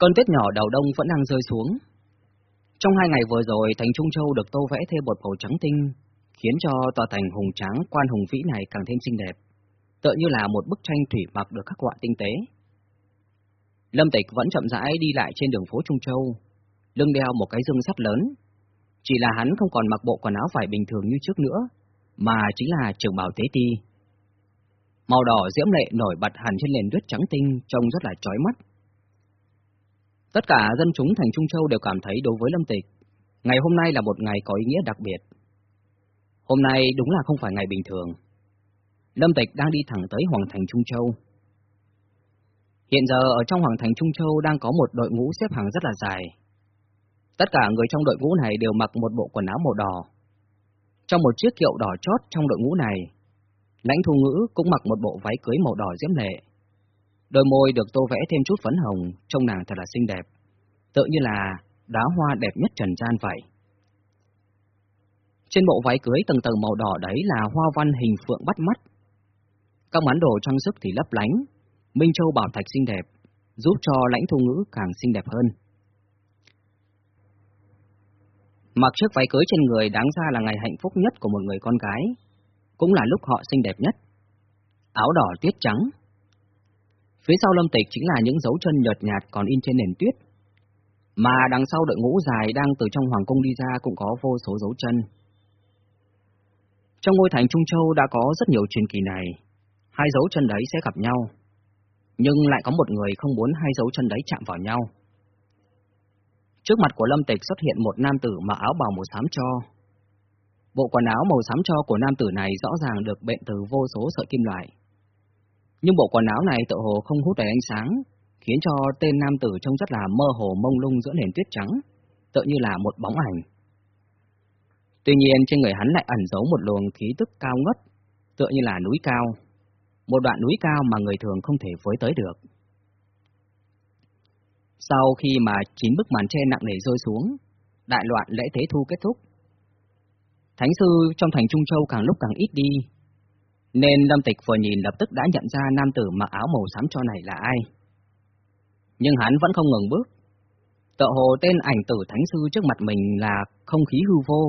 Cơn tuyết nhỏ đầu đông vẫn đang rơi xuống. Trong hai ngày vừa rồi, thành Trung Châu được tô vẽ thêm một màu trắng tinh, khiến cho tòa thành hùng tráng quan hùng vĩ này càng thêm xinh đẹp, tựa như là một bức tranh thủy mặc được khắc họa tinh tế. Lâm Tịch vẫn chậm rãi đi lại trên đường phố Trung Châu, lưng đeo một cái dương sắt lớn. Chỉ là hắn không còn mặc bộ quần áo vải bình thường như trước nữa, mà chính là trường bào tế ti. Màu đỏ diễm lệ nổi bật hẳn trên nền tuyết trắng tinh, trông rất là chói mắt. Tất cả dân chúng thành Trung Châu đều cảm thấy đối với Lâm Tịch, ngày hôm nay là một ngày có ý nghĩa đặc biệt. Hôm nay đúng là không phải ngày bình thường. Lâm Tịch đang đi thẳng tới Hoàng thành Trung Châu. Hiện giờ ở trong Hoàng thành Trung Châu đang có một đội ngũ xếp hàng rất là dài. Tất cả người trong đội ngũ này đều mặc một bộ quần áo màu đỏ. Trong một chiếc kiệu đỏ chót trong đội ngũ này, lãnh thu ngữ cũng mặc một bộ váy cưới màu đỏ diễm lệ. Đôi môi được tô vẽ thêm chút phấn hồng, trông nàng thật là xinh đẹp, tự như là đá hoa đẹp nhất trần gian vậy. Trên bộ váy cưới tầng tầng màu đỏ đấy là hoa văn hình phượng bắt mắt. Các món đồ trang sức thì lấp lánh, Minh Châu bảo thạch xinh đẹp, giúp cho lãnh thu ngữ càng xinh đẹp hơn. Mặc chiếc váy cưới trên người đáng ra là ngày hạnh phúc nhất của một người con gái, cũng là lúc họ xinh đẹp nhất. Áo đỏ tuyết trắng. Phía sau lâm tịch chính là những dấu chân nhợt nhạt còn in trên nền tuyết. Mà đằng sau đội ngũ dài đang từ trong hoàng cung đi ra cũng có vô số dấu chân. Trong ngôi thành Trung Châu đã có rất nhiều truyền kỳ này, hai dấu chân đấy sẽ gặp nhau. Nhưng lại có một người không muốn hai dấu chân đấy chạm vào nhau. Trước mặt của Lâm Tịch xuất hiện một nam tử mặc áo bào màu xám cho. Bộ quần áo màu xám cho của nam tử này rõ ràng được bện từ vô số sợi kim loại. Nhưng bộ quần áo này tự hồ không hút đầy ánh sáng, khiến cho tên nam tử trông rất là mơ hồ mông lung giữa nền tuyết trắng, tự như là một bóng ảnh. Tuy nhiên trên người hắn lại ẩn giấu một luồng khí tức cao ngất, tựa như là núi cao, một đoạn núi cao mà người thường không thể với tới được. Sau khi mà chín bức màn tre nặng nề rơi xuống, đại loạn lễ tế thu kết thúc. Thánh sư trong thành Trung Châu càng lúc càng ít đi, nên Lâm Tịch vừa nhìn lập tức đã nhận ra nam tử mặc áo màu xám cho này là ai. Nhưng hắn vẫn không ngừng bước. Tợ hồ tên ảnh tử thánh sư trước mặt mình là không khí hư vô,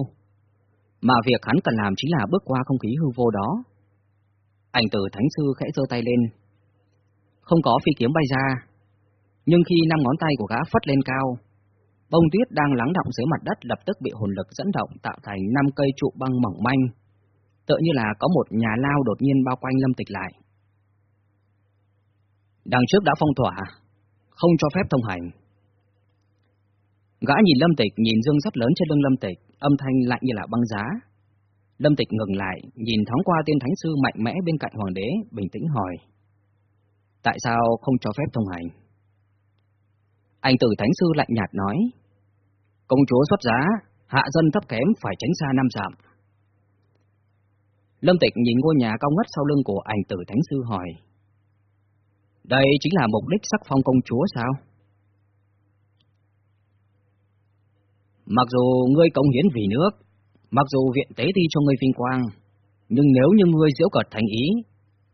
mà việc hắn cần làm chính là bước qua không khí hư vô đó. Ảnh tử thánh sư khẽ giơ tay lên. Không có phi kiếm bay ra, nhưng khi năm ngón tay của gã phất lên cao, bông tuyết đang lắng động dưới mặt đất lập tức bị hồn lực dẫn động tạo thành năm cây trụ băng mỏng manh, tựa như là có một nhà lao đột nhiên bao quanh lâm tịch lại. Đằng trước đã phong tỏa, không cho phép thông hành. Gã nhìn lâm tịch, nhìn dương sắt lớn trên lưng lâm tịch, âm thanh lạnh như là băng giá. Lâm tịch ngừng lại, nhìn thoáng qua tiên thánh sư mạnh mẽ bên cạnh hoàng đế, bình tĩnh hỏi. Tại sao không cho phép thông hành? Anh tử thánh sư lạnh nhạt nói. Công chúa xuất giá, hạ dân thấp kém phải tránh xa năm giảm. Lâm Tịch nhìn ngôi nhà cao ngất sau lưng của ảnh tử thánh sư hỏi. Đây chính là mục đích sắc phong công chúa sao? Mặc dù ngươi công hiến vì nước, mặc dù viện tế ti cho ngươi vinh quang, nhưng nếu như ngươi diễu cợt thành ý,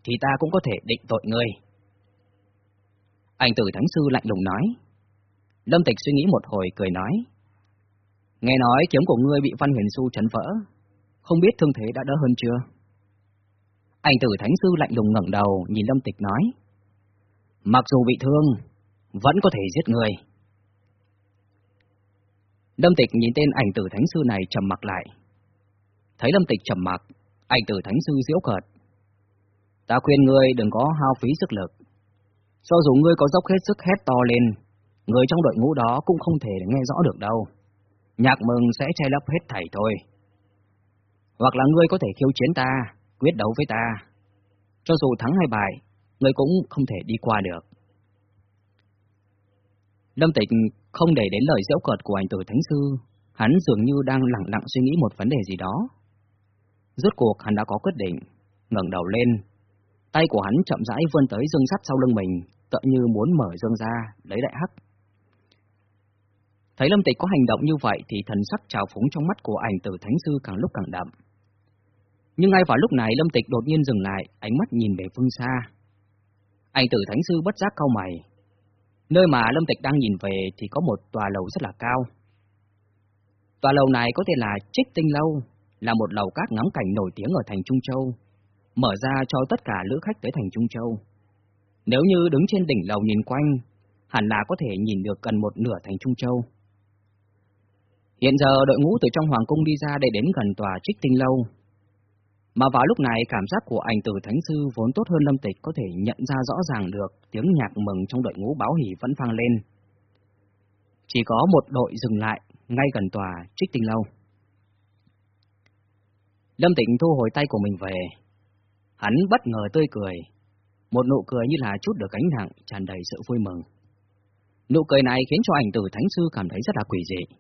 thì ta cũng có thể định tội ngươi. Anh tử thánh sư lạnh lùng nói. Lâm Tịch suy nghĩ một hồi cười nói. Nghe nói kiếm của ngươi bị Văn Huyền Xu chấn vỡ, không biết thương thế đã đỡ hơn chưa? Anh tử thánh sư lạnh lùng ngẩng đầu nhìn Lâm Tịch nói. Mặc dù bị thương, vẫn có thể giết người. Lâm Tịch nhìn tên ảnh tử thánh sư này trầm mặc lại. Thấy Lâm Tịch trầm mặc, ảnh tử thánh sư diễu cợt. Ta khuyên ngươi đừng có hao phí sức lực. Cho dù ngươi có dốc hết sức hét to lên, người trong đội ngũ đó cũng không thể nghe rõ được đâu. Nhạc mừng sẽ che lấp hết thảy thôi. Hoặc là ngươi có thể khiêu chiến ta, quyết đấu với ta. Cho dù thắng hai bài, ngươi cũng không thể đi qua được. Lâm Tịch không để đến lời giễu cợt của anh tử Thánh Sư, hắn dường như đang lặng lặng suy nghĩ một vấn đề gì đó. Rốt cuộc hắn đã có quyết định, ngẩng đầu lên, tay của hắn chậm rãi vươn tới dương sắt sau lưng mình, tựa như muốn mở dương ra, lấy đại hắc. Thấy Lâm Tịch có hành động như vậy thì thần sắc trào phúng trong mắt của ảnh tử Thánh Sư càng lúc càng đậm. Nhưng ngay vào lúc này Lâm Tịch đột nhiên dừng lại, ánh mắt nhìn về phương xa. Anh tử Thánh Sư bất giác cau mày. Nơi mà Lâm Tịch đang nhìn về thì có một tòa lầu rất là cao. Tòa lầu này có thể là Trích Tinh Lâu, là một lầu các ngắm cảnh nổi tiếng ở thành Trung Châu, mở ra cho tất cả lữ khách tới thành Trung Châu. Nếu như đứng trên đỉnh lầu nhìn quanh, hẳn là có thể nhìn được gần một nửa thành Trung Châu. Hiện giờ đội ngũ từ trong Hoàng Cung đi ra để đến gần tòa Trích Tinh Lâu. Mà vào lúc này cảm giác của ảnh tử Thánh Sư vốn tốt hơn Lâm Tịch có thể nhận ra rõ ràng được tiếng nhạc mừng trong đội ngũ báo hỷ vẫn vang lên. Chỉ có một đội dừng lại ngay gần tòa Trích Tinh Lâu. Lâm Tịnh thu hồi tay của mình về. Hắn bất ngờ tươi cười. Một nụ cười như là chút được gánh nặng, tràn đầy sự vui mừng. Nụ cười này khiến cho ảnh tử Thánh Sư cảm thấy rất là quỷ dị.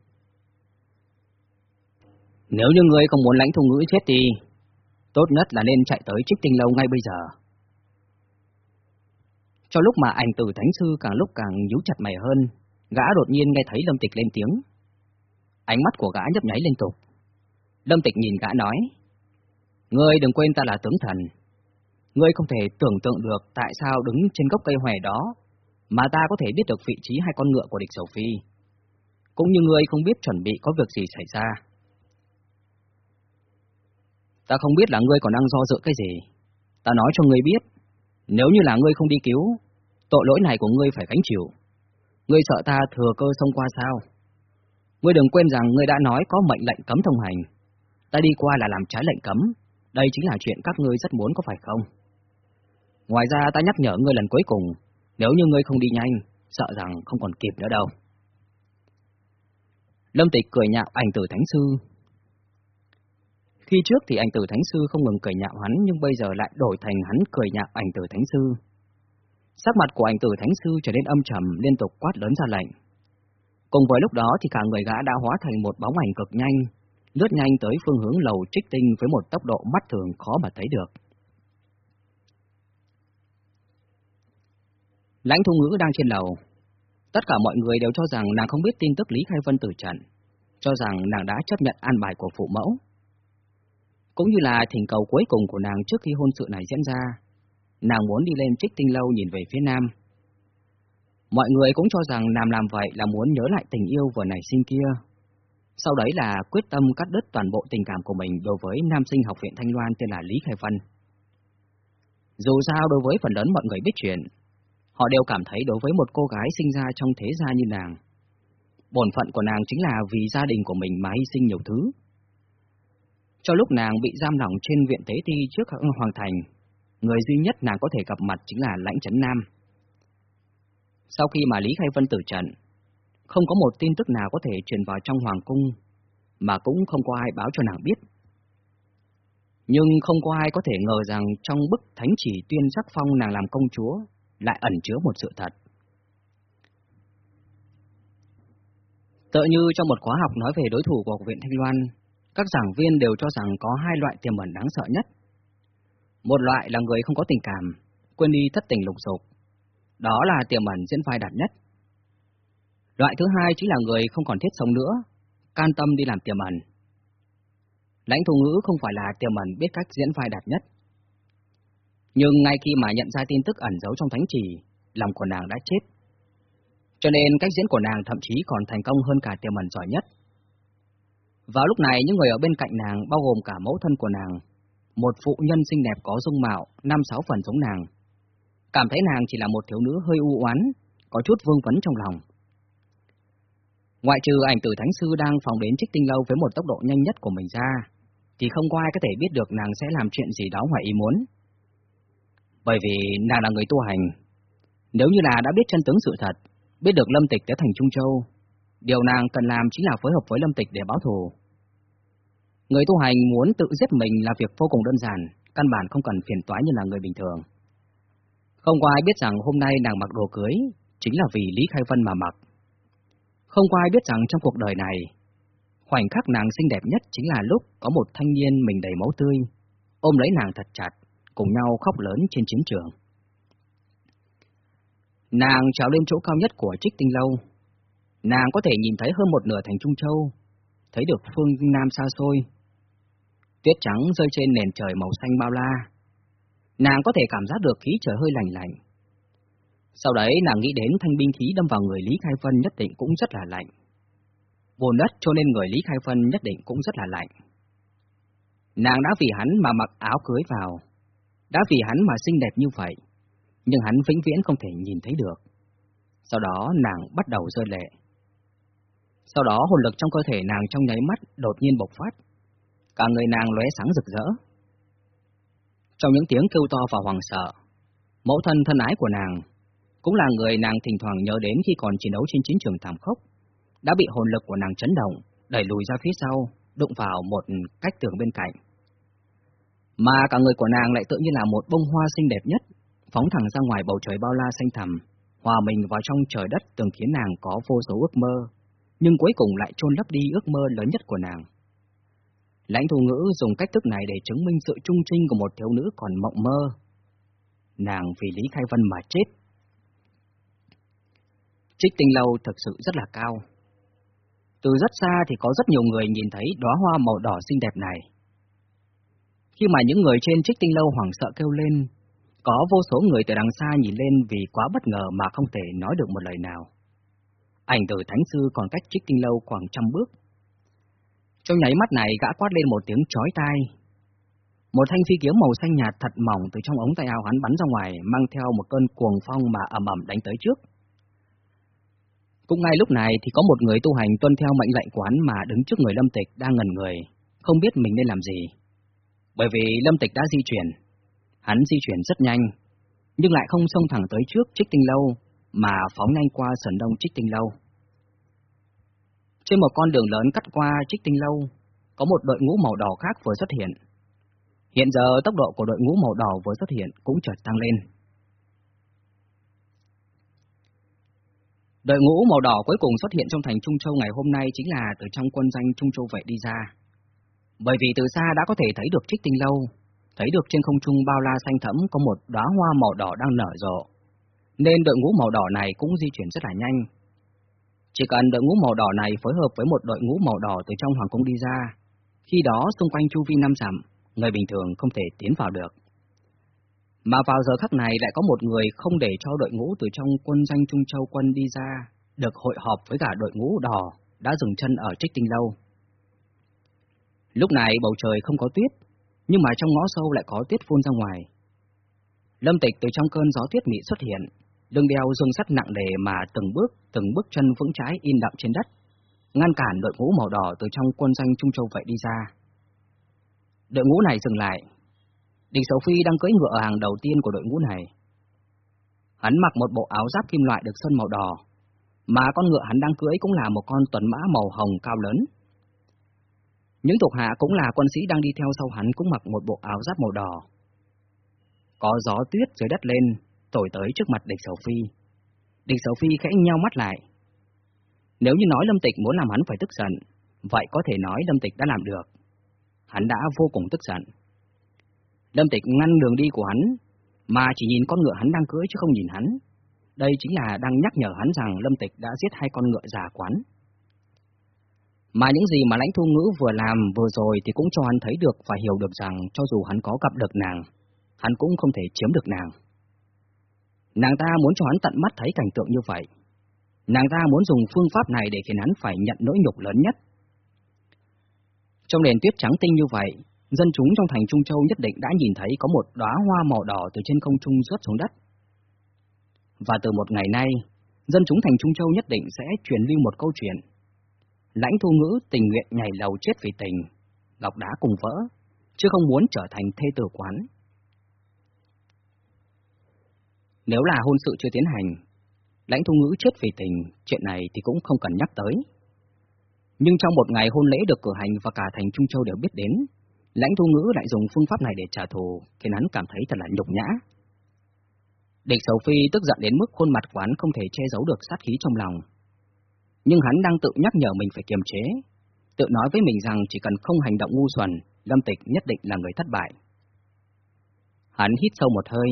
Nếu như ngươi không muốn lãnh thu ngữ chết đi, tốt nhất là nên chạy tới trích tinh lâu ngay bây giờ. Cho lúc mà ảnh tử Thánh Sư càng lúc càng nhíu chặt mày hơn, gã đột nhiên nghe thấy Lâm Tịch lên tiếng. Ánh mắt của gã nhấp nháy liên tục. Lâm Tịch nhìn gã nói, Ngươi đừng quên ta là tướng thần. Ngươi không thể tưởng tượng được tại sao đứng trên gốc cây hòe đó mà ta có thể biết được vị trí hai con ngựa của địch sầu phi. Cũng như ngươi không biết chuẩn bị có việc gì xảy ra. Ta không biết là ngươi còn đang do dự cái gì. Ta nói cho ngươi biết, nếu như là ngươi không đi cứu, tội lỗi này của ngươi phải gánh chịu. Ngươi sợ ta thừa cơ xông qua sao? Ngươi đừng quên rằng ngươi đã nói có mệnh lệnh cấm thông hành. Ta đi qua là làm trái lệnh cấm, đây chính là chuyện các ngươi rất muốn có phải không? Ngoài ra ta nhắc nhở ngươi lần cuối cùng, nếu như ngươi không đi nhanh, sợ rằng không còn kịp nữa đâu. Lâm Tịch cười nhạo ảnh tử Thánh Sư. Khi trước thì ảnh tử Thánh Sư không ngừng cười nhạo hắn, nhưng bây giờ lại đổi thành hắn cười nhạo ảnh tử Thánh Sư. Sắc mặt của ảnh tử Thánh Sư trở nên âm trầm, liên tục quát lớn ra lệnh. Cùng với lúc đó thì cả người gã đã hóa thành một bóng ảnh cực nhanh, lướt nhanh tới phương hướng lầu trích tinh với một tốc độ mắt thường khó mà thấy được. Lãnh thu ngữ đang trên lầu. Tất cả mọi người đều cho rằng nàng không biết tin tức Lý Khai Vân tử trận, cho rằng nàng đã chấp nhận an bài của phụ mẫu. Cũng như là thỉnh cầu cuối cùng của nàng trước khi hôn sự này diễn ra, nàng muốn đi lên trích tinh lâu nhìn về phía nam. Mọi người cũng cho rằng nàng làm vậy là muốn nhớ lại tình yêu vừa nảy sinh kia, sau đấy là quyết tâm cắt đứt toàn bộ tình cảm của mình đối với nam sinh học viện Thanh Loan tên là Lý Khai Văn. Dù sao đối với phần lớn mọi người biết chuyện, họ đều cảm thấy đối với một cô gái sinh ra trong thế gia như nàng, bổn phận của nàng chính là vì gia đình của mình mà hy sinh nhiều thứ. Cho lúc nàng bị giam lỏng trên viện tế thi trước Hoàng Thành, người duy nhất nàng có thể gặp mặt chính là Lãnh Trấn Nam. Sau khi mà Lý Khai Vân tử trận, không có một tin tức nào có thể truyền vào trong hoàng cung, mà cũng không có ai báo cho nàng biết. Nhưng không có ai có thể ngờ rằng trong bức thánh chỉ tuyên sắc phong nàng làm công chúa lại ẩn chứa một sự thật. Tựa như trong một khóa học nói về đối thủ của Viện Thanh Loan, các giảng viên đều cho rằng có hai loại tiềm ẩn đáng sợ nhất. Một loại là người không có tình cảm, quên đi thất tình lục dục. Đó là tiềm ẩn diễn vai đạt nhất. Loại thứ hai chính là người không còn thiết sống nữa, can tâm đi làm tiềm ẩn. Lãnh thù ngữ không phải là tiềm ẩn biết cách diễn vai đạt nhất. Nhưng ngay khi mà nhận ra tin tức ẩn giấu trong thánh trì, lòng của nàng đã chết. Cho nên cách diễn của nàng thậm chí còn thành công hơn cả tiềm ẩn giỏi nhất. Vào lúc này, những người ở bên cạnh nàng, bao gồm cả mẫu thân của nàng, một phụ nhân xinh đẹp có dung mạo, năm sáu phần giống nàng, cảm thấy nàng chỉ là một thiếu nữ hơi u oán, có chút vương vấn trong lòng. Ngoại trừ ảnh tử Thánh Sư đang phòng đến trích tinh lâu với một tốc độ nhanh nhất của mình ra, thì không có ai có thể biết được nàng sẽ làm chuyện gì đó ngoài ý muốn. Bởi vì nàng là người tu hành. Nếu như là đã biết chân tướng sự thật, biết được Lâm Tịch tới thành Trung Châu, điều nàng cần làm chính là phối hợp với Lâm Tịch để báo thù. Người tu hành muốn tự giết mình là việc vô cùng đơn giản, căn bản không cần phiền toái như là người bình thường. Không có ai biết rằng hôm nay nàng mặc đồ cưới chính là vì Lý Khai Vân mà mặc. Không có ai biết rằng trong cuộc đời này, khoảnh khắc nàng xinh đẹp nhất chính là lúc có một thanh niên mình đầy máu tươi, ôm lấy nàng thật chặt, cùng nhau khóc lớn trên chiến trường. Nàng trèo lên chỗ cao nhất của trích tinh lâu. Nàng có thể nhìn thấy hơn một nửa thành Trung Châu, thấy được phương Nam xa xôi. Tuyết trắng rơi trên nền trời màu xanh bao la. Nàng có thể cảm giác được khí trời hơi lạnh lạnh. Sau đấy nàng nghĩ đến thanh binh khí đâm vào người Lý Khai Vân nhất định cũng rất là lạnh. Bồn đất cho nên người Lý Khai Vân nhất định cũng rất là lạnh. Nàng đã vì hắn mà mặc áo cưới vào, đã vì hắn mà xinh đẹp như vậy, nhưng hắn vĩnh viễn không thể nhìn thấy được. Sau đó nàng bắt đầu rơi lệ. Sau đó hồn lực trong cơ thể nàng trong nháy mắt đột nhiên bộc phát. Cả người nàng lóe sáng rực rỡ. Trong những tiếng kêu to và hoàng sợ, mẫu thân thân ái của nàng, cũng là người nàng thỉnh thoảng nhớ đến khi còn chiến đấu trên chiến trường thảm khốc, đã bị hồn lực của nàng chấn động, đẩy lùi ra phía sau, đụng vào một cách tường bên cạnh. Mà cả người của nàng lại tự như là một bông hoa xinh đẹp nhất, phóng thẳng ra ngoài bầu trời bao la xanh thẳm, hòa mình vào trong trời đất từng khiến nàng có vô số ước mơ, nhưng cuối cùng lại chôn lấp đi ước mơ lớn nhất của nàng. Lãnh thu ngữ dùng cách thức này để chứng minh sự trung trinh của một thiếu nữ còn mộng mơ. Nàng vì Lý Khai Vân mà chết. Trích tinh lâu thực sự rất là cao. Từ rất xa thì có rất nhiều người nhìn thấy đóa hoa màu đỏ xinh đẹp này. Khi mà những người trên trích tinh lâu hoảng sợ kêu lên, có vô số người từ đằng xa nhìn lên vì quá bất ngờ mà không thể nói được một lời nào. Ảnh từ thánh sư còn cách trích tinh lâu khoảng trăm bước. Trong nháy mắt này gã quát lên một tiếng chói tai. Một thanh phi kiếm màu xanh nhạt thật mỏng từ trong ống tay áo hắn bắn ra ngoài, mang theo một cơn cuồng phong mà ầm ầm đánh tới trước. Cũng ngay lúc này thì có một người tu hành tuân theo mệnh lệnh quán mà đứng trước người Lâm Tịch đang ngẩn người, không biết mình nên làm gì. Bởi vì Lâm Tịch đã di chuyển, hắn di chuyển rất nhanh, nhưng lại không xông thẳng tới trước Trích Tinh Lâu, mà phóng nhanh qua sườn đông Trích Tinh Lâu. Trên một con đường lớn cắt qua Trích Tinh Lâu, có một đội ngũ màu đỏ khác vừa xuất hiện. Hiện giờ tốc độ của đội ngũ màu đỏ vừa xuất hiện cũng chợt tăng lên. Đội ngũ màu đỏ cuối cùng xuất hiện trong thành Trung Châu ngày hôm nay chính là từ trong quân danh Trung Châu vậy đi ra. Bởi vì từ xa đã có thể thấy được trích tinh lâu, thấy được trên không trung bao la xanh thẫm có một đóa hoa màu đỏ đang nở rộ, nên đội ngũ màu đỏ này cũng di chuyển rất là nhanh. Chỉ cần đội ngũ màu đỏ này phối hợp với một đội ngũ màu đỏ từ trong hoàng cung đi ra, khi đó xung quanh chu vi năm dặm, người bình thường không thể tiến vào được. Mà vào giờ khắc này lại có một người không để cho đội ngũ từ trong quân danh Trung Châu quân đi ra, được hội họp với cả đội ngũ đỏ, đã dừng chân ở trích tinh lâu. Lúc này bầu trời không có tuyết, nhưng mà trong ngõ sâu lại có tuyết phun ra ngoài. Lâm tịch từ trong cơn gió tuyết mị xuất hiện, lưng đeo dương sắt nặng nề mà từng bước, từng bước chân vững trái in đậm trên đất, ngăn cản đội ngũ màu đỏ từ trong quân danh Trung Châu vậy đi ra. Đội ngũ này dừng lại, Địch Sầu Phi đang cưỡi ngựa hàng đầu tiên của đội ngũ này. Hắn mặc một bộ áo giáp kim loại được sơn màu đỏ, mà con ngựa hắn đang cưỡi cũng là một con tuần mã màu hồng cao lớn. Những thuộc hạ cũng là quân sĩ đang đi theo sau hắn cũng mặc một bộ áo giáp màu đỏ. Có gió tuyết dưới đất lên, thổi tới trước mặt địch Sầu Phi. Địch Sầu Phi khẽ nhau mắt lại. Nếu như nói Lâm Tịch muốn làm hắn phải tức giận, vậy có thể nói Lâm Tịch đã làm được. Hắn đã vô cùng tức giận. Lâm Tịch ngăn đường đi của hắn, mà chỉ nhìn con ngựa hắn đang cưỡi chứ không nhìn hắn. Đây chính là đang nhắc nhở hắn rằng Lâm Tịch đã giết hai con ngựa già quán. Mà những gì mà lãnh thu ngữ vừa làm vừa rồi thì cũng cho hắn thấy được và hiểu được rằng cho dù hắn có gặp được nàng, hắn cũng không thể chiếm được nàng. Nàng ta muốn cho hắn tận mắt thấy cảnh tượng như vậy. Nàng ta muốn dùng phương pháp này để khiến hắn phải nhận nỗi nhục lớn nhất. Trong nền tuyết trắng tinh như vậy, dân chúng trong thành Trung Châu nhất định đã nhìn thấy có một đóa hoa màu đỏ từ trên không trung rớt xuống đất. Và từ một ngày nay, dân chúng thành Trung Châu nhất định sẽ truyền lưu một câu chuyện. Lãnh thu ngữ tình nguyện nhảy lầu chết vì tình, ngọc đá cùng vỡ, chứ không muốn trở thành thê tử quán. Nếu là hôn sự chưa tiến hành, lãnh thu ngữ chết vì tình, chuyện này thì cũng không cần nhắc tới. Nhưng trong một ngày hôn lễ được cử hành và cả thành Trung Châu đều biết đến, Lãnh thu ngữ lại dùng phương pháp này để trả thù, khiến hắn cảm thấy thật là nhục nhã. Địch Sầu Phi tức giận đến mức khuôn mặt quán không thể che giấu được sát khí trong lòng. Nhưng hắn đang tự nhắc nhở mình phải kiềm chế, tự nói với mình rằng chỉ cần không hành động ngu xuẩn, Lâm Tịch nhất định là người thất bại. Hắn hít sâu một hơi,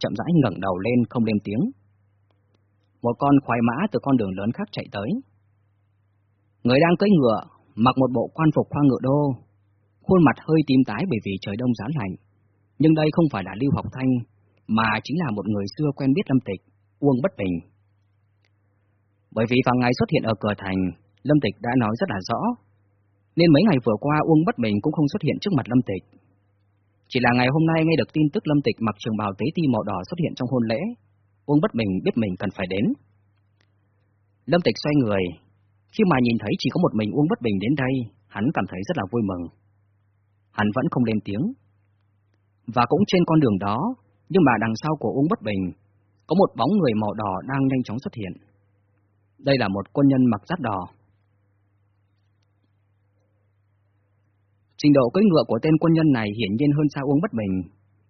chậm rãi ngẩng đầu lên không lên tiếng. Một con khoái mã từ con đường lớn khác chạy tới. Người đang cưỡi ngựa, mặc một bộ quan phục khoa ngựa đô, khuôn mặt hơi tím tái bởi vì trời đông giá lạnh. Nhưng đây không phải là Lưu Học Thanh, mà chính là một người xưa quen biết Lâm Tịch, Uông Bất Bình. Bởi vì vào ngày xuất hiện ở cửa thành, Lâm Tịch đã nói rất là rõ, nên mấy ngày vừa qua Uông Bất Bình cũng không xuất hiện trước mặt Lâm Tịch. Chỉ là ngày hôm nay nghe được tin tức Lâm Tịch mặc trường bào tế ti màu đỏ xuất hiện trong hôn lễ, Uông Bất Bình biết mình cần phải đến. Lâm Tịch xoay người, khi mà nhìn thấy chỉ có một mình Uông Bất Bình đến đây, hắn cảm thấy rất là vui mừng. Hắn vẫn không lên tiếng. Và cũng trên con đường đó, nhưng mà đằng sau của Uông Bất Bình, có một bóng người màu đỏ đang nhanh chóng xuất hiện. Đây là một quân nhân mặc giáp đỏ. Trình độ cưỡi ngựa của tên quân nhân này hiển nhiên hơn xa Uông Bất Bình,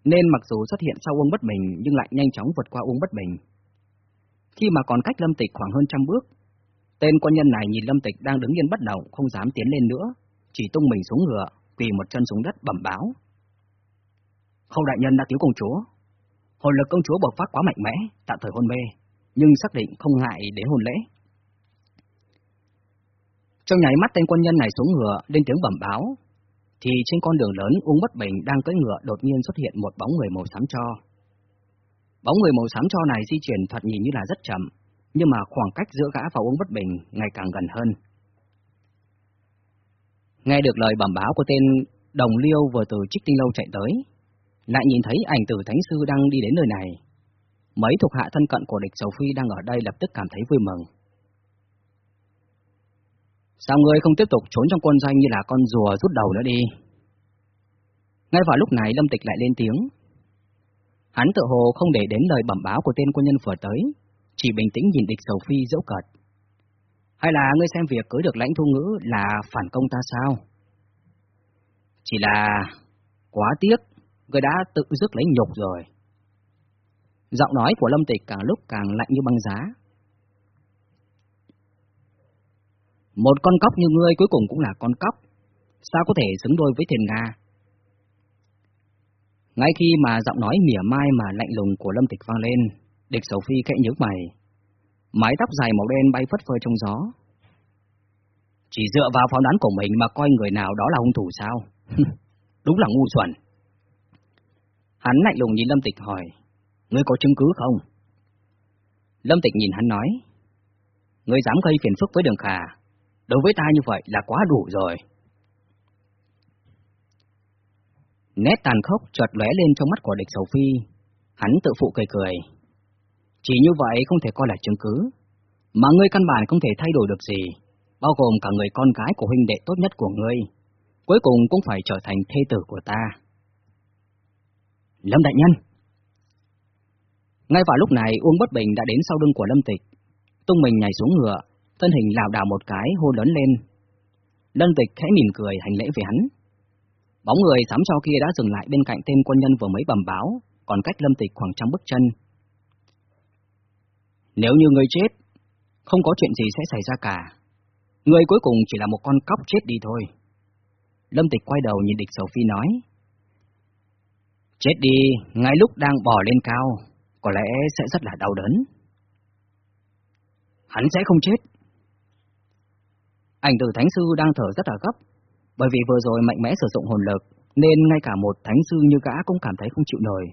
nên mặc dù xuất hiện sau Uông Bất Bình nhưng lại nhanh chóng vượt qua Uông Bất Bình. Khi mà còn cách Lâm Tịch khoảng hơn trăm bước, tên quân nhân này nhìn Lâm Tịch đang đứng yên bất động, không dám tiến lên nữa, chỉ tung mình xuống ngựa, quỳ một chân xuống đất bẩm báo. Khâu đại nhân đã cứu công chúa. Hồn lực công chúa bộc phát quá mạnh mẽ, tạm thời hôn mê, nhưng xác định không ngại đến hôn lễ. Trong nháy mắt tên quân nhân này xuống ngựa, lên tiếng bẩm báo, thì trên con đường lớn Uông Bất Bình đang cưỡi ngựa đột nhiên xuất hiện một bóng người màu xám cho. Bóng người màu xám cho này di chuyển thoạt nhìn như là rất chậm, nhưng mà khoảng cách giữa gã và Uông Bất Bình ngày càng gần hơn. Nghe được lời bẩm báo của tên Đồng Liêu vừa từ Trích Tinh Lâu chạy tới, lại nhìn thấy ảnh tử Thánh Sư đang đi đến nơi này. Mấy thuộc hạ thân cận của địch Sầu Phi đang ở đây lập tức cảm thấy vui mừng. Sao ngươi không tiếp tục trốn trong quân doanh như là con rùa rút đầu nữa đi? Ngay vào lúc này Lâm Tịch lại lên tiếng. Hắn tự hồ không để đến lời bẩm báo của tên quân nhân vừa tới, chỉ bình tĩnh nhìn địch sầu phi dẫu cợt. Hay là ngươi xem việc cưới được lãnh thu ngữ là phản công ta sao? Chỉ là quá tiếc, ngươi đã tự dứt lấy nhục rồi. Giọng nói của Lâm Tịch càng lúc càng lạnh như băng giá. Một con cóc như ngươi cuối cùng cũng là con cóc, sao có thể xứng đôi với thiền Nga? Ngay khi mà giọng nói mỉa mai mà lạnh lùng của Lâm Tịch vang lên, địch sầu phi khẽ nhớ mày. Mái tóc dài màu đen bay phất phơ trong gió. Chỉ dựa vào phán đoán của mình mà coi người nào đó là hung thủ sao? Đúng là ngu xuẩn. Hắn lạnh lùng nhìn Lâm Tịch hỏi, ngươi có chứng cứ không? Lâm Tịch nhìn hắn nói, ngươi dám gây phiền phức với đường khả, đối với ta như vậy là quá đủ rồi. Nét tàn khốc chợt lóe lên trong mắt của địch sầu phi, hắn tự phụ cười cười. Chỉ như vậy không thể coi là chứng cứ, mà ngươi căn bản không thể thay đổi được gì, bao gồm cả người con gái của huynh đệ tốt nhất của ngươi, cuối cùng cũng phải trở thành thê tử của ta. Lâm Đại Nhân Ngay vào lúc này Uông Bất Bình đã đến sau lưng của Lâm Tịch, tung mình nhảy xuống ngựa, thân hình lảo đảo một cái hô lớn lên. Lâm Tịch khẽ mỉm cười hành lễ về hắn. Bóng người sám cho kia đã dừng lại bên cạnh tên quân nhân vừa mới bẩm báo, còn cách Lâm Tịch khoảng trăm bước chân. Nếu như người chết, không có chuyện gì sẽ xảy ra cả. Người cuối cùng chỉ là một con cóc chết đi thôi. Lâm Tịch quay đầu nhìn địch Sầu Phi nói. Chết đi, ngay lúc đang bò lên cao, có lẽ sẽ rất là đau đớn. Hắn sẽ không chết. Ảnh tử Thánh Sư đang thở rất là gấp, bởi vì vừa rồi mạnh mẽ sử dụng hồn lực, nên ngay cả một Thánh Sư như gã cũng cảm thấy không chịu nổi.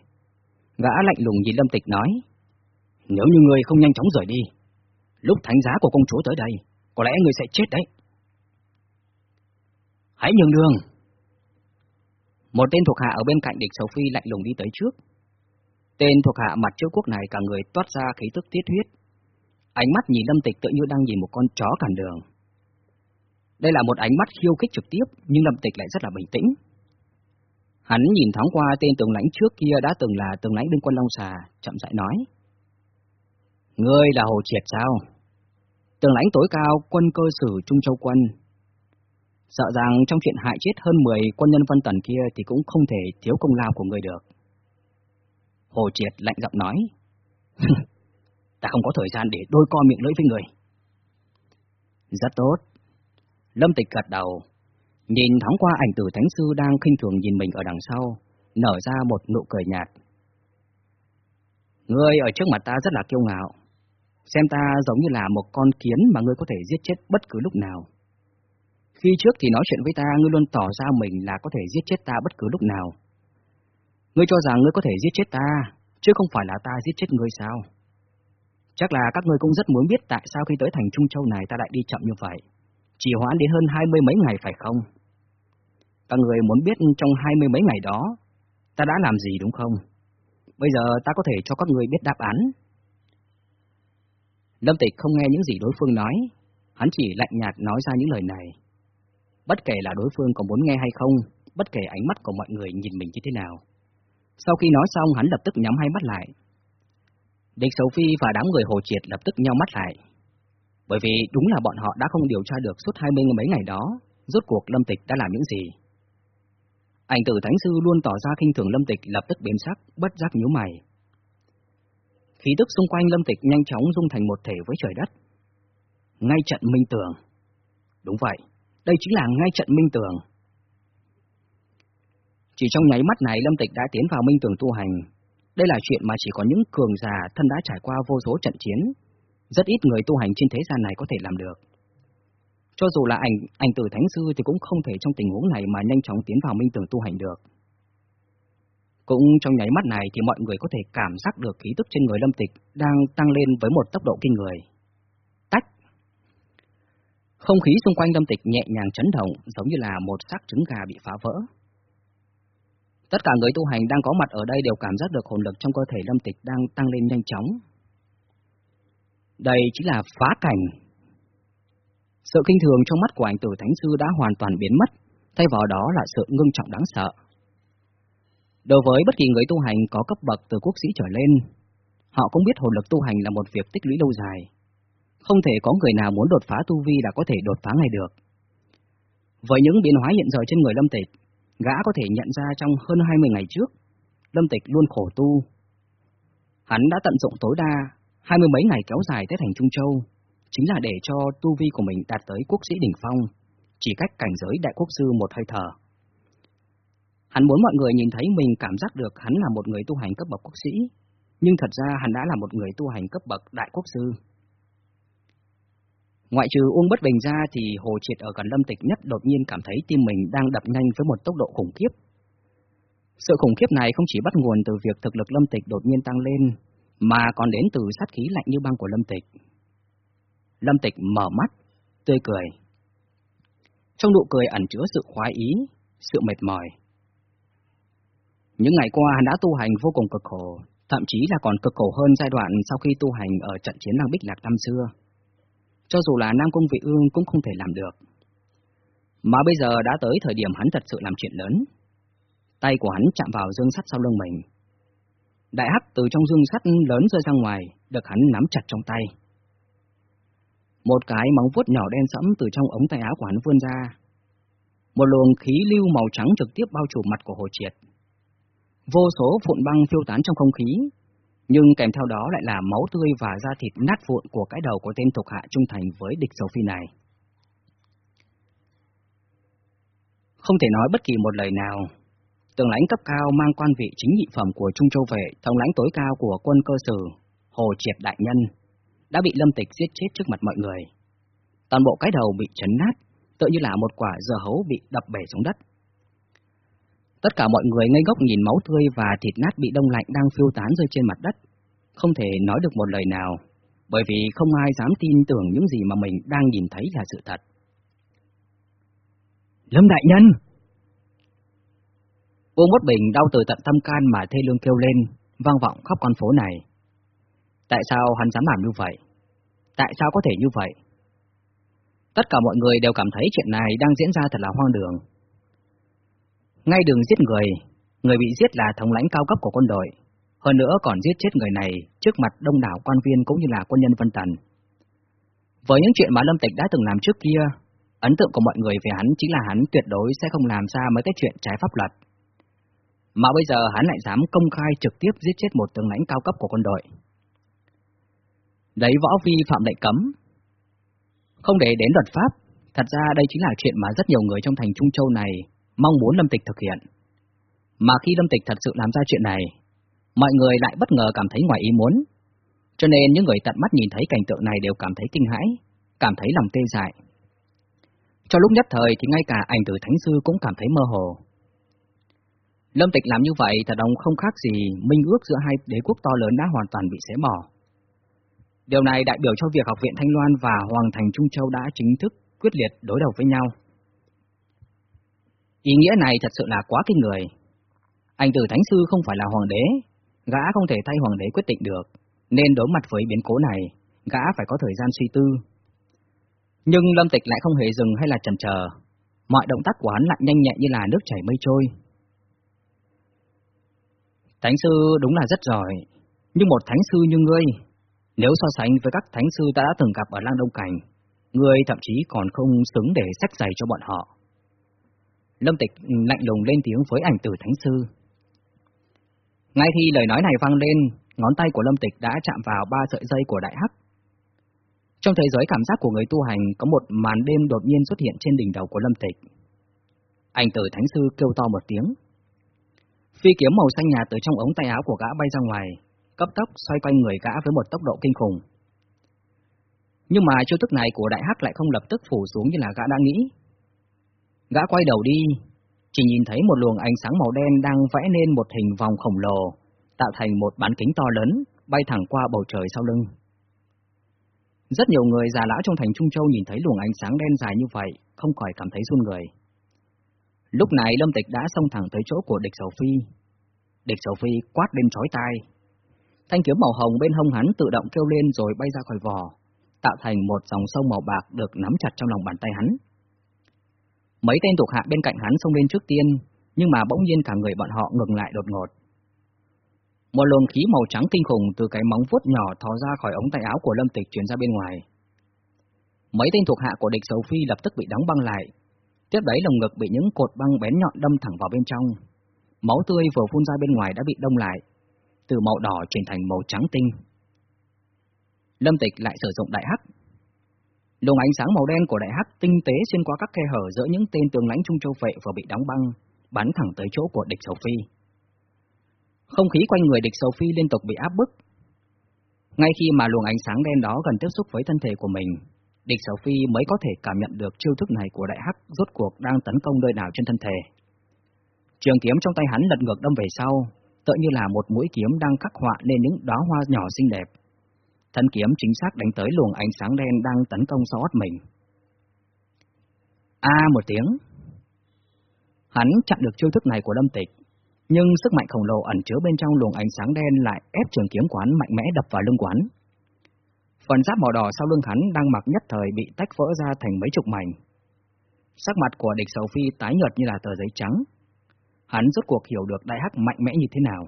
Gã lạnh lùng nhìn Lâm Tịch nói, nếu như người không nhanh chóng rời đi, lúc thánh giá của công chúa tới đây, có lẽ người sẽ chết đấy. Hãy nhường đường! Một tên thuộc hạ ở bên cạnh địch Sầu Phi lạnh lùng đi tới trước. Tên thuộc hạ mặt chiêu quốc này cả người toát ra khí tức tiết huyết. Ánh mắt nhìn Lâm Tịch tự như đang nhìn một con chó cản đường. Đây là một ánh mắt khiêu khích trực tiếp, nhưng Lâm Tịch lại rất là bình tĩnh. Hắn nhìn thoáng qua tên tướng lãnh trước kia đã từng là tướng lãnh binh quân Long Xà, chậm rãi nói. Ngươi là Hồ Triệt sao? Tướng lãnh tối cao quân cơ sử Trung Châu Quân. Sợ rằng trong chuyện hại chết hơn 10 quân nhân Vân Tần kia thì cũng không thể thiếu công lao của người được. Hồ Triệt lạnh giọng nói. Ta không có thời gian để đôi co miệng lưỡi với người. Rất tốt. Lâm Tịch gật đầu, nhìn thoáng qua ảnh tử Thánh Sư đang khinh thường nhìn mình ở đằng sau, nở ra một nụ cười nhạt. Ngươi ở trước mặt ta rất là kiêu ngạo, xem ta giống như là một con kiến mà ngươi có thể giết chết bất cứ lúc nào. Khi trước thì nói chuyện với ta, ngươi luôn tỏ ra mình là có thể giết chết ta bất cứ lúc nào. Ngươi cho rằng ngươi có thể giết chết ta, chứ không phải là ta giết chết ngươi sao? Chắc là các ngươi cũng rất muốn biết tại sao khi tới thành Trung Châu này ta lại đi chậm như vậy. Chỉ hoãn đến hơn hai mươi mấy ngày phải không? Các người muốn biết trong hai mươi mấy ngày đó, ta đã làm gì đúng không? Bây giờ ta có thể cho các người biết đáp án. Lâm Tịch không nghe những gì đối phương nói, hắn chỉ lạnh nhạt nói ra những lời này. Bất kể là đối phương có muốn nghe hay không, bất kể ánh mắt của mọi người nhìn mình như thế nào. Sau khi nói xong, hắn lập tức nhắm hai mắt lại. Địch Sầu Phi và đám người Hồ Triệt lập tức nhau mắt lại. Bởi vì đúng là bọn họ đã không điều tra được suốt hai mươi mấy ngày đó, rốt cuộc Lâm Tịch đã làm những gì. Ảnh tử Thánh Sư luôn tỏ ra khinh thường Lâm Tịch lập tức biến sắc, bất giác nhíu mày. Khí tức xung quanh Lâm Tịch nhanh chóng dung thành một thể với trời đất. Ngay trận minh tường. Đúng vậy, đây chính là ngay trận minh tường. Chỉ trong nháy mắt này Lâm Tịch đã tiến vào minh tường tu hành. Đây là chuyện mà chỉ có những cường già thân đã trải qua vô số trận chiến. Rất ít người tu hành trên thế gian này có thể làm được. Cho dù là ảnh ảnh tử thánh sư thì cũng không thể trong tình huống này mà nhanh chóng tiến vào minh tưởng tu hành được. Cũng trong nháy mắt này thì mọi người có thể cảm giác được khí tức trên người lâm tịch đang tăng lên với một tốc độ kinh người. Tách! Không khí xung quanh lâm tịch nhẹ nhàng chấn động, giống như là một xác trứng gà bị phá vỡ. Tất cả người tu hành đang có mặt ở đây đều cảm giác được hồn lực trong cơ thể lâm tịch đang tăng lên nhanh chóng. Đây chính là phá cảnh. Sự kinh thường trong mắt của ảnh tử Thánh Sư đã hoàn toàn biến mất, thay vào đó là sự ngưng trọng đáng sợ. Đối với bất kỳ người tu hành có cấp bậc từ quốc sĩ trở lên, họ cũng biết hồn lực tu hành là một việc tích lũy lâu dài. Không thể có người nào muốn đột phá tu vi đã có thể đột phá ngay được. Với những biến hóa hiện giờ trên người Lâm Tịch, gã có thể nhận ra trong hơn 20 ngày trước, Lâm Tịch luôn khổ tu. Hắn đã tận dụng tối đa hai mươi mấy ngày kéo dài tới thành Trung Châu, chính là để cho tu vi của mình đạt tới quốc sĩ đỉnh phong, chỉ cách cảnh giới đại quốc sư một hơi thở. Hắn muốn mọi người nhìn thấy mình cảm giác được hắn là một người tu hành cấp bậc quốc sĩ, nhưng thật ra hắn đã là một người tu hành cấp bậc đại quốc sư. Ngoại trừ Uông Bất Bình ra thì Hồ Triệt ở gần Lâm Tịch nhất đột nhiên cảm thấy tim mình đang đập nhanh với một tốc độ khủng khiếp. Sự khủng khiếp này không chỉ bắt nguồn từ việc thực lực Lâm Tịch đột nhiên tăng lên, mà còn đến từ sát khí lạnh như băng của Lâm Tịch. Lâm Tịch mở mắt, tươi cười. Trong nụ cười ẩn chứa sự khoái ý, sự mệt mỏi. Những ngày qua hắn đã tu hành vô cùng cực khổ, thậm chí là còn cực khổ hơn giai đoạn sau khi tu hành ở trận chiến Lăng Bích Lạc năm xưa. Cho dù là Nam Cung Vị Ương cũng không thể làm được. Mà bây giờ đã tới thời điểm hắn thật sự làm chuyện lớn. Tay của hắn chạm vào dương sắt sau lưng mình. Đại hắc từ trong dương sắt lớn rơi ra ngoài, được hắn nắm chặt trong tay. Một cái móng vuốt nhỏ đen sẫm từ trong ống tay áo của hắn vươn ra. Một luồng khí lưu màu trắng trực tiếp bao trùm mặt của Hồ Triệt. Vô số phụn băng phiêu tán trong không khí, nhưng kèm theo đó lại là máu tươi và da thịt nát vụn của cái đầu của tên thuộc hạ trung thành với địch dầu phi này. Không thể nói bất kỳ một lời nào, Tướng lãnh cấp cao mang quan vị chính nhị phẩm của Trung Châu về, thống lãnh tối cao của quân cơ sử, Hồ Triệt Đại Nhân, đã bị Lâm Tịch giết chết trước mặt mọi người. Toàn bộ cái đầu bị chấn nát, tựa như là một quả dưa hấu bị đập bể xuống đất. Tất cả mọi người ngây ngốc nhìn máu tươi và thịt nát bị đông lạnh đang phiêu tán rơi trên mặt đất, không thể nói được một lời nào, bởi vì không ai dám tin tưởng những gì mà mình đang nhìn thấy là sự thật. Lâm Đại Nhân! Uông Bất Bình đau từ tận tâm can mà thê lương kêu lên, vang vọng khắp con phố này. Tại sao hắn dám làm như vậy? Tại sao có thể như vậy? Tất cả mọi người đều cảm thấy chuyện này đang diễn ra thật là hoang đường. Ngay đường giết người, người bị giết là thống lãnh cao cấp của quân đội, hơn nữa còn giết chết người này trước mặt đông đảo quan viên cũng như là quân nhân Vân Tần. Với những chuyện mà Lâm Tịch đã từng làm trước kia, ấn tượng của mọi người về hắn chính là hắn tuyệt đối sẽ không làm ra mấy cái chuyện trái pháp luật. Mà bây giờ hắn lại dám công khai trực tiếp giết chết một tướng lãnh cao cấp của quân đội. Đấy võ vi phạm lệnh cấm. Không để đến luật pháp, thật ra đây chính là chuyện mà rất nhiều người trong thành Trung Châu này mong muốn Lâm Tịch thực hiện. Mà khi Lâm Tịch thật sự làm ra chuyện này, mọi người lại bất ngờ cảm thấy ngoài ý muốn. Cho nên những người tận mắt nhìn thấy cảnh tượng này đều cảm thấy kinh hãi, cảm thấy lòng tê dại. Cho lúc nhất thời thì ngay cả ảnh tử Thánh Sư cũng cảm thấy mơ hồ. Lâm Tịch làm như vậy thật đồng không khác gì minh ước giữa hai đế quốc to lớn đã hoàn toàn bị xé bỏ. Điều này đại biểu cho việc Học viện Thanh Loan và Hoàng thành Trung Châu đã chính thức quyết liệt đối đầu với nhau. Ý nghĩa này thật sự là quá kinh người. Anh Tử Thánh Sư không phải là hoàng đế, gã không thể thay hoàng đế quyết định được, nên đối mặt với biến cố này, gã phải có thời gian suy tư. Nhưng Lâm Tịch lại không hề dừng hay là chần chờ, mọi động tác của hắn lại nhanh nhẹn như là nước chảy mây trôi. Thánh sư đúng là rất giỏi, nhưng một thánh sư như ngươi, nếu so sánh với các thánh sư ta đã từng gặp ở Lang Đông Cảnh, ngươi thậm chí còn không xứng để sách giày cho bọn họ. Lâm Tịch lạnh lùng lên tiếng với ảnh tử thánh sư. Ngay khi lời nói này vang lên, ngón tay của Lâm Tịch đã chạm vào ba sợi dây của đại hắc. Trong thế giới cảm giác của người tu hành có một màn đêm đột nhiên xuất hiện trên đỉnh đầu của Lâm Tịch. Anh tử thánh sư kêu to một tiếng. Phi kiếm màu xanh nhạt từ trong ống tay áo của gã bay ra ngoài, cấp tốc xoay quanh người gã với một tốc độ kinh khủng. Nhưng mà chiêu thức này của đại hắc lại không lập tức phủ xuống như là gã đã nghĩ. Gã quay đầu đi, chỉ nhìn thấy một luồng ánh sáng màu đen đang vẽ nên một hình vòng khổng lồ, tạo thành một bán kính to lớn, bay thẳng qua bầu trời sau lưng. Rất nhiều người già lão trong thành Trung Châu nhìn thấy luồng ánh sáng đen dài như vậy, không khỏi cảm thấy run người. Lúc này Lâm Tịch đã xông thẳng tới chỗ của địch Sầu Phi. Địch Sầu Phi quát lên chói tai. Thanh kiếm màu hồng bên hông hắn tự động kêu lên rồi bay ra khỏi vỏ, tạo thành một dòng sông màu bạc được nắm chặt trong lòng bàn tay hắn. Mấy tên thuộc hạ bên cạnh hắn xông lên trước tiên, nhưng mà bỗng nhiên cả người bọn họ ngừng lại đột ngột. Một luồng khí màu trắng kinh khủng từ cái móng vuốt nhỏ thò ra khỏi ống tay áo của Lâm Tịch truyền ra bên ngoài. Mấy tên thuộc hạ của địch sầu phi lập tức bị đóng băng lại. Tiếp đấy lồng ngực bị những cột băng bén nhọn đâm thẳng vào bên trong. Máu tươi vừa phun ra bên ngoài đã bị đông lại, từ màu đỏ chuyển thành màu trắng tinh. Lâm Tịch lại sử dụng đại hắc. Luồng ánh sáng màu đen của đại hắc tinh tế xuyên qua các khe hở giữa những tên tường lãnh Trung Châu Vệ vừa bị đóng băng, bắn thẳng tới chỗ của địch sầu phi. Không khí quanh người địch sầu phi liên tục bị áp bức. Ngay khi mà luồng ánh sáng đen đó gần tiếp xúc với thân thể của mình, địch Sở phi mới có thể cảm nhận được chiêu thức này của đại hắc rốt cuộc đang tấn công nơi nào trên thân thể. Trường kiếm trong tay hắn lật ngược đâm về sau, tựa như là một mũi kiếm đang khắc họa lên những đóa hoa nhỏ xinh đẹp. Thân kiếm chính xác đánh tới luồng ánh sáng đen đang tấn công sau ót mình. A à, một tiếng. Hắn chặn được chiêu thức này của Lâm Tịch, nhưng sức mạnh khổng lồ ẩn chứa bên trong luồng ánh sáng đen lại ép trường kiếm quán mạnh mẽ đập vào lưng quán. Phần giáp màu đỏ sau lưng hắn đang mặc nhất thời bị tách vỡ ra thành mấy chục mảnh. Sắc mặt của địch sầu phi tái nhợt như là tờ giấy trắng. Hắn rốt cuộc hiểu được đại hắc mạnh mẽ như thế nào.